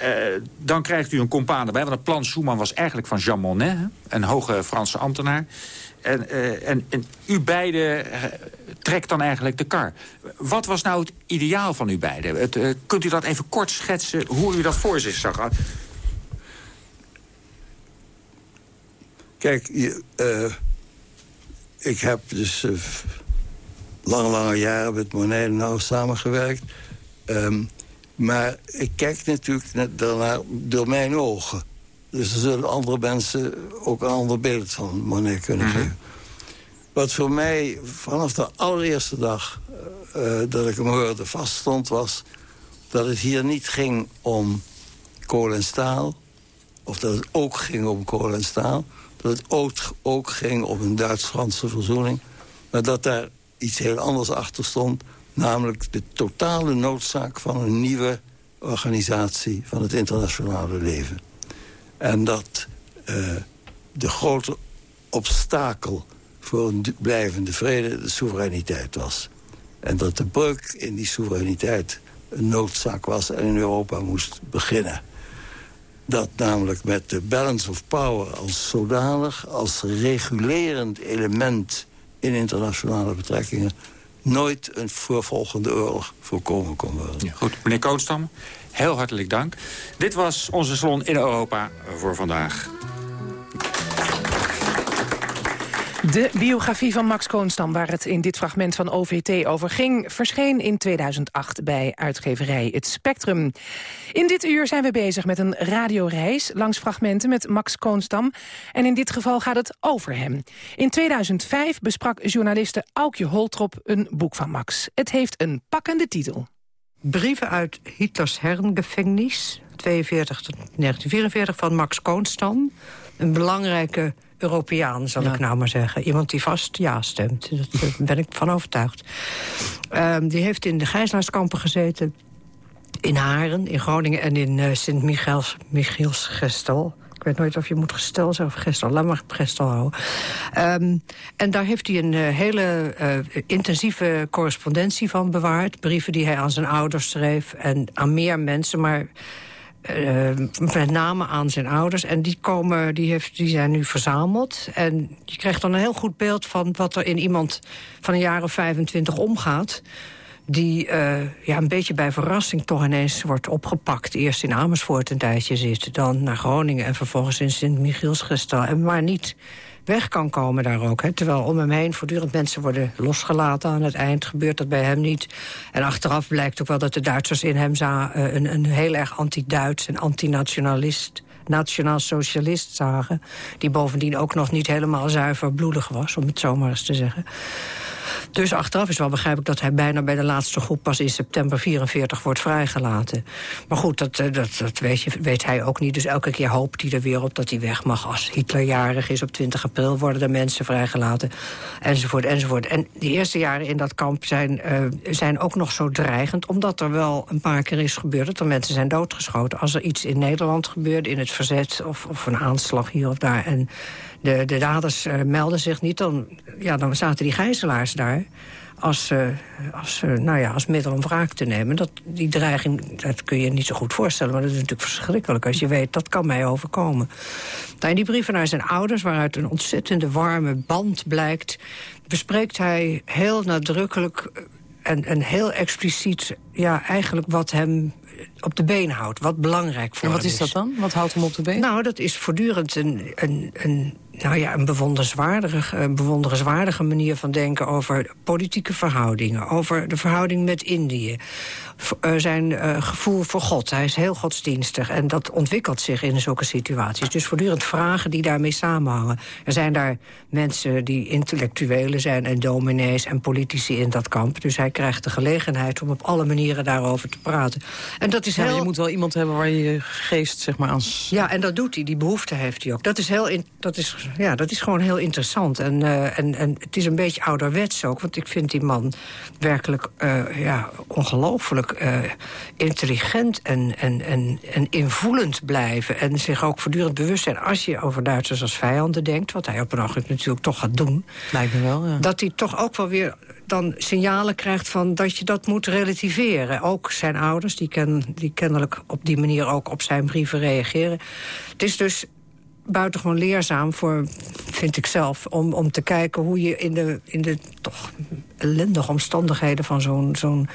Uh, dan krijgt u een compaan erbij. Want het plan Schuman was eigenlijk van Jean Monnet... een hoge Franse ambtenaar. En, uh, en, en, u beiden uh, trekt dan eigenlijk de kar. Wat was nou het ideaal van u beiden? Het, kunt u dat even kort schetsen, hoe u dat voor zich zag? Kijk, je, ik heb dus uh, lange, lange jaren met Monet nou samengewerkt. Um, maar ik kijk natuurlijk net daarnaar door mijn ogen. Dus er zullen andere mensen ook een ander beeld van Monet kunnen mhm. geven. Wat voor mij vanaf de allereerste dag uh, dat ik hem hoorde vaststond was... dat het hier niet ging om kool en staal... of dat het ook ging om kool en staal... dat het ook, ook ging om een Duits-Franse verzoening... maar dat daar iets heel anders achter stond... namelijk de totale noodzaak van een nieuwe organisatie... van het internationale leven. En dat uh, de grote obstakel voor een blijvende vrede de soevereiniteit was. En dat de breuk in die soevereiniteit een noodzaak was en in Europa moest beginnen. Dat namelijk met de balance of power als zodanig... als regulerend element in internationale betrekkingen... nooit een voorvolgende oorlog voorkomen kon worden. Ja, goed, meneer Koonstam, heel hartelijk dank. Dit was onze salon in Europa voor vandaag. De biografie van Max Koonstam, waar het in dit fragment van OVT over ging... verscheen in 2008 bij uitgeverij Het Spectrum. In dit uur zijn we bezig met een radioreis langs fragmenten met Max Koonstam. En in dit geval gaat het over hem. In 2005 besprak journaliste Aukje Holtrop een boek van Max. Het heeft een pakkende titel. Brieven uit Hitlers Herrengevangenis, 42 tot 1944, van Max Koonstam. Een belangrijke Europeaan, zal ik nou maar zeggen. Iemand die vast ja stemt. Daar ben ik van overtuigd. Um, die heeft in de gijzelaarskampen gezeten. In Haren, in Groningen en in uh, Sint-Michiels-Gestel. Ik weet nooit of je moet gestel zeggen of gestel. Laat maar gestel houden. Um, en daar heeft hij een uh, hele uh, intensieve correspondentie van bewaard. Brieven die hij aan zijn ouders schreef en aan meer mensen. Maar uh, met name aan zijn ouders. En die, komen, die, heeft, die zijn nu verzameld. En je krijgt dan een heel goed beeld van wat er in iemand van een jaar of 25 omgaat die uh, ja, een beetje bij verrassing toch ineens wordt opgepakt. Eerst in Amersfoort een tijdje zit, dan naar Groningen... en vervolgens in Sint-Michielsgestel. Maar niet weg kan komen daar ook. Hè. Terwijl om hem heen voortdurend mensen worden losgelaten. Aan het eind gebeurt dat bij hem niet. En achteraf blijkt ook wel dat de Duitsers in hem zagen... Uh, een, een heel erg anti-Duits en anti-nationalist nationaal socialist zagen... die bovendien ook nog niet helemaal zuiver bloedig was, om het zo maar eens te zeggen. Dus achteraf is wel begrijpelijk dat hij bijna bij de laatste groep... pas in september 44 wordt vrijgelaten. Maar goed, dat, eh, dat, dat weet, je, weet hij ook niet. Dus elke keer hoopt hij er weer op dat hij weg mag. Als Hitler jarig is op 20 april worden er mensen vrijgelaten. Enzovoort, enzovoort. En die eerste jaren in dat kamp zijn, uh, zijn ook nog zo dreigend... omdat er wel een paar keer is gebeurd dat er mensen zijn doodgeschoten. Als er iets in Nederland gebeurde, in het verzet... of, of een aanslag hier of daar... En de, de daders uh, melden zich niet, dan, ja, dan zaten die gijzelaars daar als, uh, als, uh, nou ja, als middel om wraak te nemen. Dat, die dreiging, dat kun je niet zo goed voorstellen... maar dat is natuurlijk verschrikkelijk als je weet... dat kan mij overkomen. Nou, in die brieven naar zijn ouders, waaruit een ontzettende warme band blijkt... bespreekt hij heel nadrukkelijk en, en heel expliciet... ja, eigenlijk wat hem op de been houdt, wat belangrijk voor en wat is. dat dan? Wat houdt hem op de been? Nou, dat is voortdurend een, een, een nou ja, een bewonderenswaardige, een bewonderenswaardige manier van denken over politieke verhoudingen, over de verhouding met Indië, zijn uh, gevoel voor God. Hij is heel godsdienstig en dat ontwikkelt zich in zulke situaties. Dus voortdurend vragen die daarmee samenhangen. Er zijn daar mensen die intellectuelen zijn en dominees en politici in dat kamp. Dus hij krijgt de gelegenheid om op alle manieren daarover te praten. En dat is ja, heel... Je moet wel iemand hebben waar je je geest zeg maar aan... Ja, en dat doet hij. Die behoefte heeft hij ook. Dat is, heel in... dat is, ja, dat is gewoon heel interessant. En, uh, en, en het is een beetje ouderwets ook. Want ik vind die man werkelijk uh, ja, ongelooflijk uh, intelligent en, en, en, en invoelend blijven. En zich ook voortdurend bewust zijn als je over Duitsers als vijanden denkt. Wat hij op een ogenblik natuurlijk toch gaat doen. Lijkt me wel, ja. Dat hij toch ook wel weer dan signalen krijgt van dat je dat moet relativeren. Ook zijn ouders, die, ken, die kennelijk op die manier ook op zijn brieven reageren. Het is dus buitengewoon leerzaam voor, vind ik zelf... om, om te kijken hoe je in de, in de toch ellendige omstandigheden van zo'n... zo'n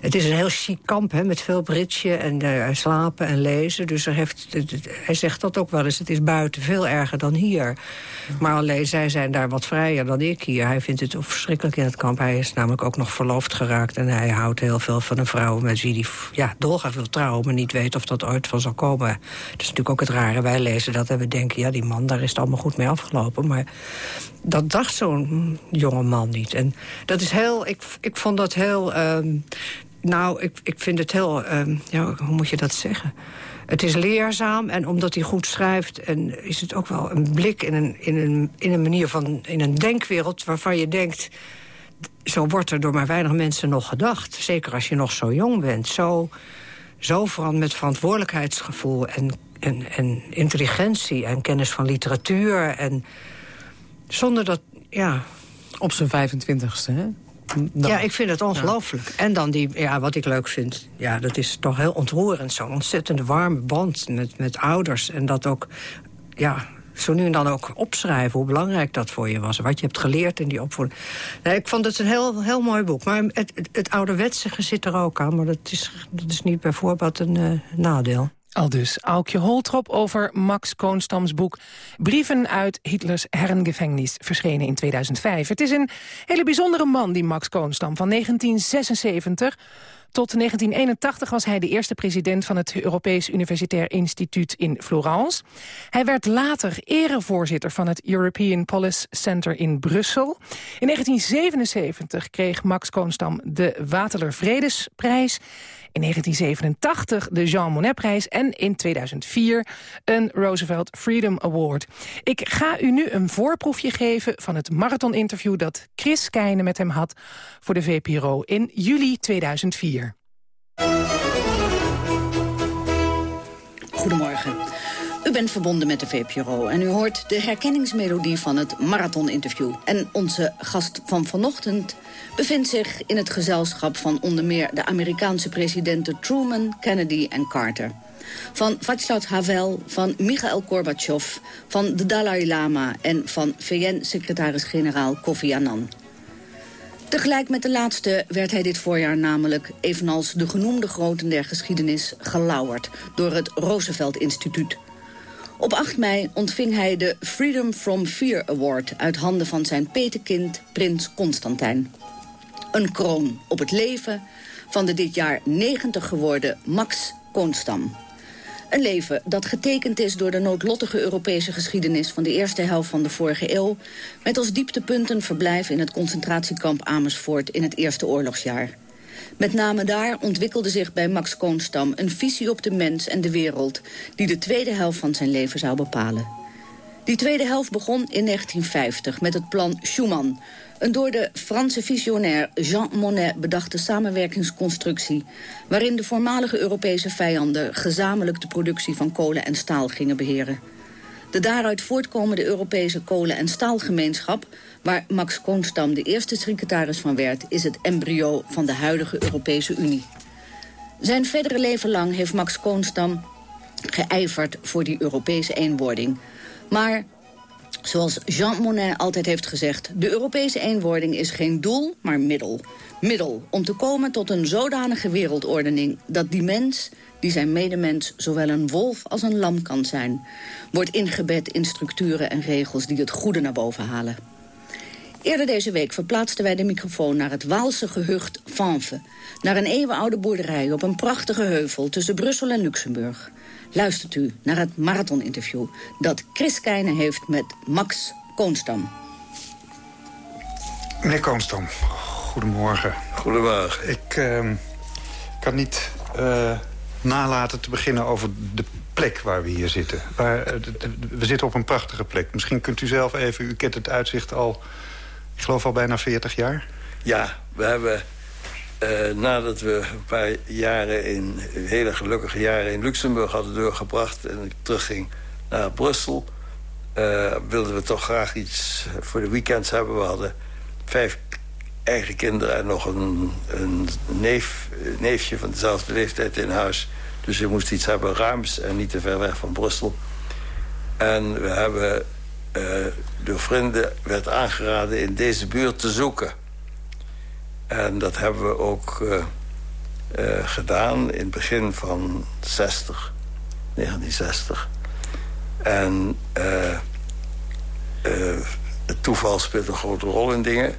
het is een heel chic kamp, hè, met veel britsje en uh, slapen en lezen. Dus er heeft, hij zegt dat ook wel eens, het is buiten veel erger dan hier. Maar alleen zij zijn daar wat vrijer dan ik hier. Hij vindt het verschrikkelijk in het kamp. Hij is namelijk ook nog verloofd geraakt... en hij houdt heel veel van een vrouw met wie hij ja, dolgraag wil trouwen... maar niet weet of dat ooit van zal komen. Dat is natuurlijk ook het rare. Wij lezen dat en we denken, ja, die man, daar is het allemaal goed mee afgelopen. Maar dat dacht zo'n jonge man niet. En dat is heel, ik, ik vond dat heel... Um, nou, ik, ik vind het heel, um, ja, hoe moet je dat zeggen? het is leerzaam en omdat hij goed schrijft... En is het ook wel een blik in een, in een, in een manier van... in een denkwereld waarvan je denkt... zo wordt er door maar weinig mensen nog gedacht. Zeker als je nog zo jong bent. Zo, zo met verantwoordelijkheidsgevoel en, en, en intelligentie... en kennis van literatuur. En zonder dat, ja... Op zijn 25ste, hè? Ja, ik vind het ongelooflijk. En dan die, ja, wat ik leuk vind, ja, dat is toch heel ontroerend. Zo'n ontzettende warme band met, met ouders. En dat ook, ja, zo nu en dan ook opschrijven hoe belangrijk dat voor je was. Wat je hebt geleerd in die opvoeding. Nee, ik vond het een heel, heel mooi boek. Maar het, het, het ouderwetse zit er ook aan. Maar dat is, dat is niet bijvoorbeeld een uh, nadeel. Al dus Aukje Holtrop over Max Koonstams boek... Brieven uit Hitlers Herrengevangenis, verschenen in 2005. Het is een hele bijzondere man, die Max Koonstam, van 1976... Tot 1981 was hij de eerste president van het Europees Universitair Instituut in Florence. Hij werd later erevoorzitter van het European Policy Center in Brussel. In 1977 kreeg Max Koonstam de Waterler Vredesprijs. In 1987 de Jean Monnet-prijs en in 2004 een Roosevelt Freedom Award. Ik ga u nu een voorproefje geven van het marathoninterview dat Chris Keijnen met hem had voor de VPRO in juli 2004. Goedemorgen. U bent verbonden met de VPRO en u hoort de herkenningsmelodie van het marathoninterview. En onze gast van vanochtend bevindt zich in het gezelschap van onder meer de Amerikaanse presidenten Truman, Kennedy en Carter. Van Václav Havel, van Mikhail Gorbachev, van de Dalai Lama en van VN-secretaris-generaal Kofi Annan. Tegelijk met de laatste werd hij dit voorjaar namelijk, evenals de genoemde groten der geschiedenis, gelauwerd door het Roosevelt Instituut. Op 8 mei ontving hij de Freedom from Fear Award uit handen van zijn petekind Prins Constantijn een kroon op het leven van de dit jaar 90 geworden Max Koonstam. Een leven dat getekend is door de noodlottige Europese geschiedenis... van de eerste helft van de vorige eeuw... met als dieptepunt een verblijf in het concentratiekamp Amersfoort... in het eerste oorlogsjaar. Met name daar ontwikkelde zich bij Max Koonstam een visie op de mens en de wereld... die de tweede helft van zijn leven zou bepalen. Die tweede helft begon in 1950 met het plan Schuman... Een door de Franse visionair Jean Monnet bedachte samenwerkingsconstructie... waarin de voormalige Europese vijanden gezamenlijk de productie van kolen en staal gingen beheren. De daaruit voortkomende Europese kolen- en staalgemeenschap... waar Max Koonstam de eerste secretaris van werd... is het embryo van de huidige Europese Unie. Zijn verdere leven lang heeft Max Koonstam geijverd voor die Europese eenwording. Maar Zoals Jean Monnet altijd heeft gezegd... de Europese eenwording is geen doel, maar middel. Middel om te komen tot een zodanige wereldordening... dat die mens, die zijn medemens zowel een wolf als een lam kan zijn... wordt ingebed in structuren en regels die het goede naar boven halen. Eerder deze week verplaatsten wij de microfoon naar het Waalse gehucht Vanve... naar een eeuwenoude boerderij op een prachtige heuvel tussen Brussel en Luxemburg luistert u naar het marathoninterview... dat Chris Keijnen heeft met Max Koonstam. Meneer Koonstam, goedemorgen. Goedemorgen. Ik uh, kan niet uh, nalaten te beginnen over de plek waar we hier zitten. Waar, uh, we zitten op een prachtige plek. Misschien kunt u zelf even, u kent het uitzicht al, ik geloof al bijna 40 jaar. Ja, we hebben uh, nadat we een paar jaren in, hele gelukkige jaren in Luxemburg hadden doorgebracht... en ik terugging naar Brussel... Uh, wilden we toch graag iets voor de weekends hebben. We hadden vijf eigen kinderen en nog een, een neef, neefje van dezelfde leeftijd in huis. Dus we moesten iets hebben ruims en niet te ver weg van Brussel. En we hebben uh, door vrienden werd aangeraden in deze buurt te zoeken... En dat hebben we ook uh, uh, gedaan in het begin van 60, 1960. En uh, het toeval speelt een grote rol in dingen.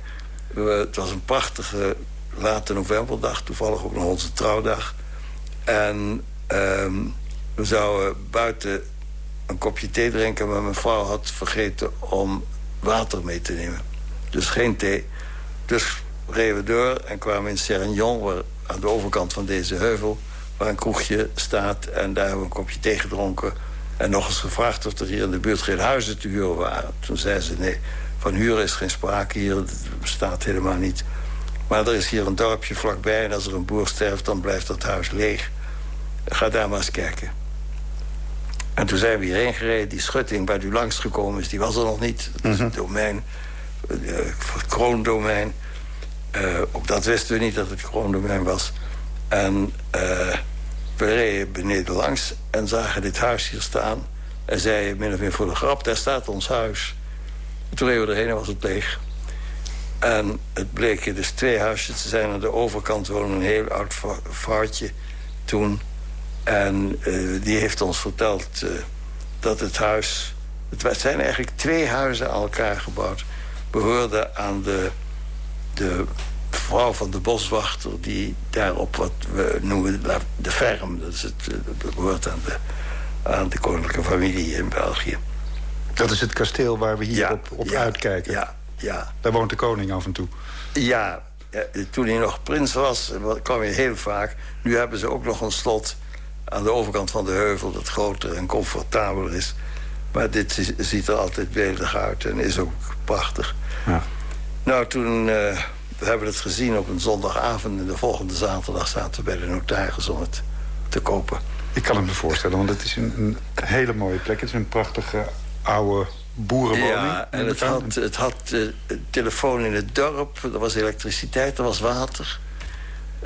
We, het was een prachtige late novemberdag, toevallig ook nog onze trouwdag. En ehm, we zouden buiten een kopje thee drinken... maar mijn vrouw had vergeten om water mee te nemen. Dus geen thee. Dus reden we door en kwamen in Serignon... Waar, aan de overkant van deze heuvel, waar een kroegje staat. En daar hebben we een kopje thee gedronken. En nog eens gevraagd of er hier in de buurt geen huizen te huren waren. Toen zei ze, nee, van huren is geen sprake hier. Dat bestaat helemaal niet. Maar er is hier een dorpje vlakbij. En als er een boer sterft, dan blijft dat huis leeg. Ga daar maar eens kijken. En toen zijn we hierheen gereden. Die schutting waar u langs gekomen is, die was er nog niet. Dat is het domein, uh, het kroondomein. Uh, ook dat wisten we niet, dat het kroondomein was. En uh, we reden beneden langs en zagen dit huis hier staan. En zeiden min of meer voor de grap, daar staat ons huis. En toen reden we erheen en was het leeg. En het bleken dus twee huisjes te zijn. Aan de overkant woonde een heel oud vrouwtje toen. En uh, die heeft ons verteld dat het huis... Het zijn eigenlijk twee huizen aan elkaar gebouwd. Behoorde aan de, de vrouw van de boswachter... die daar op wat we noemen de ferm... dat, is het, dat behoort aan de, aan de koninklijke familie in België. Dat is het kasteel waar we hier ja, op, op ja, uitkijken? Ja, ja. Daar woont de koning af en toe? Ja, ja toen hij nog prins was, kwam hij heel vaak. Nu hebben ze ook nog een slot aan de overkant van de heuvel... dat groter en comfortabeler is. Maar dit ziet er altijd beeldig uit en is ook prachtig. Ja. Nou, toen uh, we hebben het gezien op een zondagavond... en de volgende zaterdag zaten we bij de notaris om het te kopen. Ik kan het me voorstellen, want het is een, een hele mooie plek. Het is een prachtige oude boerenwoning. Ja, en het had, het had uh, telefoon in het dorp, er was elektriciteit, er was water.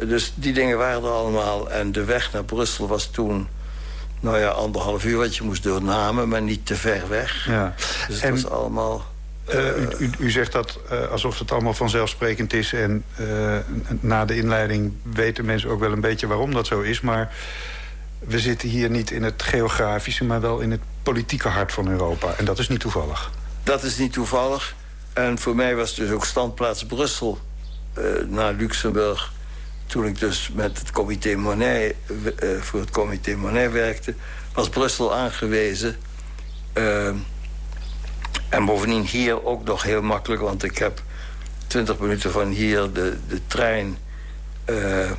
Dus die dingen waren er allemaal. En de weg naar Brussel was toen... nou ja, anderhalf uur, wat je moest door Namen, maar niet te ver weg. Ja. Dus het en, was allemaal... Uh, u, zegt dat uh, alsof het allemaal vanzelfsprekend is... en na de inleiding weten mensen ook wel een beetje waarom dat zo is... maar we zitten hier niet in het geografische... maar wel in het politieke hart van Europa. En dat is niet toevallig. Dat is niet toevallig. En voor mij was dus ook standplaats Brussel naar Luxemburg toen ik dus met het comité Monet, voor het comité Monet werkte... was Brussel aangewezen. En bovendien hier ook nog heel makkelijk... want ik heb 20 minuten van hier de, de trein uh,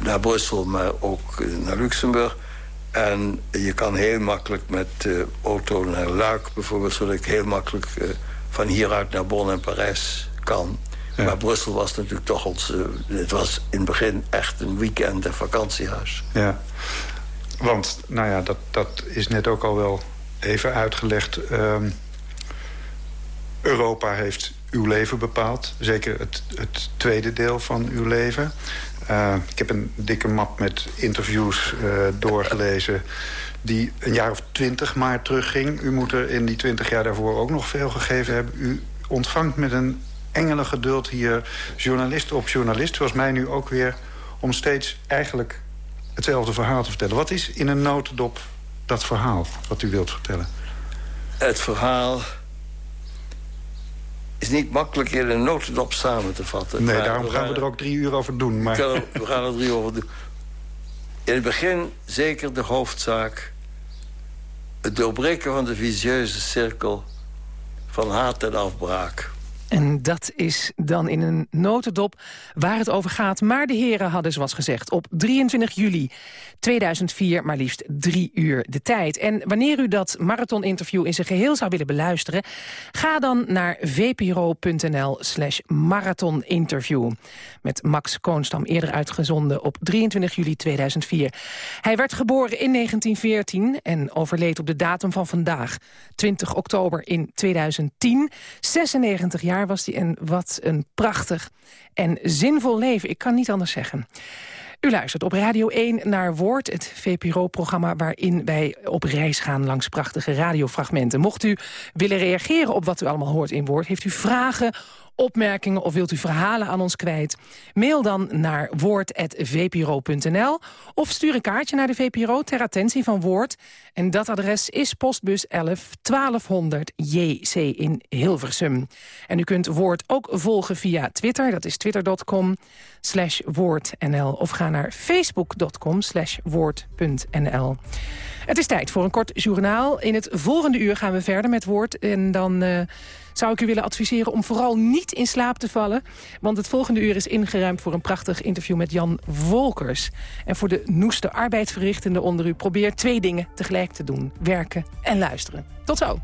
naar Brussel... maar ook naar Luxemburg. En je kan heel makkelijk met auto naar Luik bijvoorbeeld... zodat ik heel makkelijk van hieruit naar Bonn en Parijs kan... Ja. Maar Brussel was natuurlijk toch ons... Het was in het begin echt een weekend- en vakantiehuis. Ja, want nou ja, dat, dat is net ook al wel even uitgelegd. Um, Europa heeft uw leven bepaald. Zeker het, het tweede deel van uw leven. Uh, ik heb een dikke map met interviews uh, doorgelezen... die een jaar of twintig maar terugging. U moet er in die twintig jaar daarvoor ook nog veel gegeven hebben. U ontvangt met een engelengeduld hier journalist op journalist... zoals mij nu ook weer, om steeds eigenlijk hetzelfde verhaal te vertellen. Wat is in een notendop dat verhaal wat u wilt vertellen? Het verhaal is niet makkelijk in een notendop samen te vatten. Nee, daarom we gaan we er ook drie uur over doen. Maar... We gaan er drie uur over doen. In het begin zeker de hoofdzaak... het doorbreken van de visieuze cirkel van haat en afbraak. En dat is dan in een notendop waar het over gaat. Maar de heren hadden, zoals gezegd, op 23 juli 2004 maar liefst drie uur de tijd. En wanneer u dat marathoninterview in zijn geheel zou willen beluisteren... ga dan naar vpro.nl slash marathoninterview. Met Max Koonstam eerder uitgezonden op 23 juli 2004. Hij werd geboren in 1914 en overleed op de datum van vandaag, 20 oktober in 2010. 96 jaar was hij en wat een prachtig en zinvol leven. Ik kan niet anders zeggen. U luistert op Radio 1 naar Woord, het VPRO-programma... waarin wij op reis gaan langs prachtige radiofragmenten. Mocht u willen reageren op wat u allemaal hoort in Woord... heeft u vragen opmerkingen of wilt u verhalen aan ons kwijt? Mail dan naar woord.vpro.nl of stuur een kaartje naar de VPRO ter attentie van Woord. En dat adres is postbus 11 1200 JC in Hilversum. En u kunt Woord ook volgen via Twitter, dat is twitter.com slash woordnl. Of ga naar facebook.com slash woord.nl. Het is tijd voor een kort journaal. In het volgende uur gaan we verder met Woord en dan... Uh, zou ik u willen adviseren om vooral niet in slaap te vallen. Want het volgende uur is ingeruimd voor een prachtig interview met Jan Wolkers. En voor de noeste arbeidsverrichtende onder u probeer twee dingen tegelijk te doen. Werken en luisteren. Tot zo.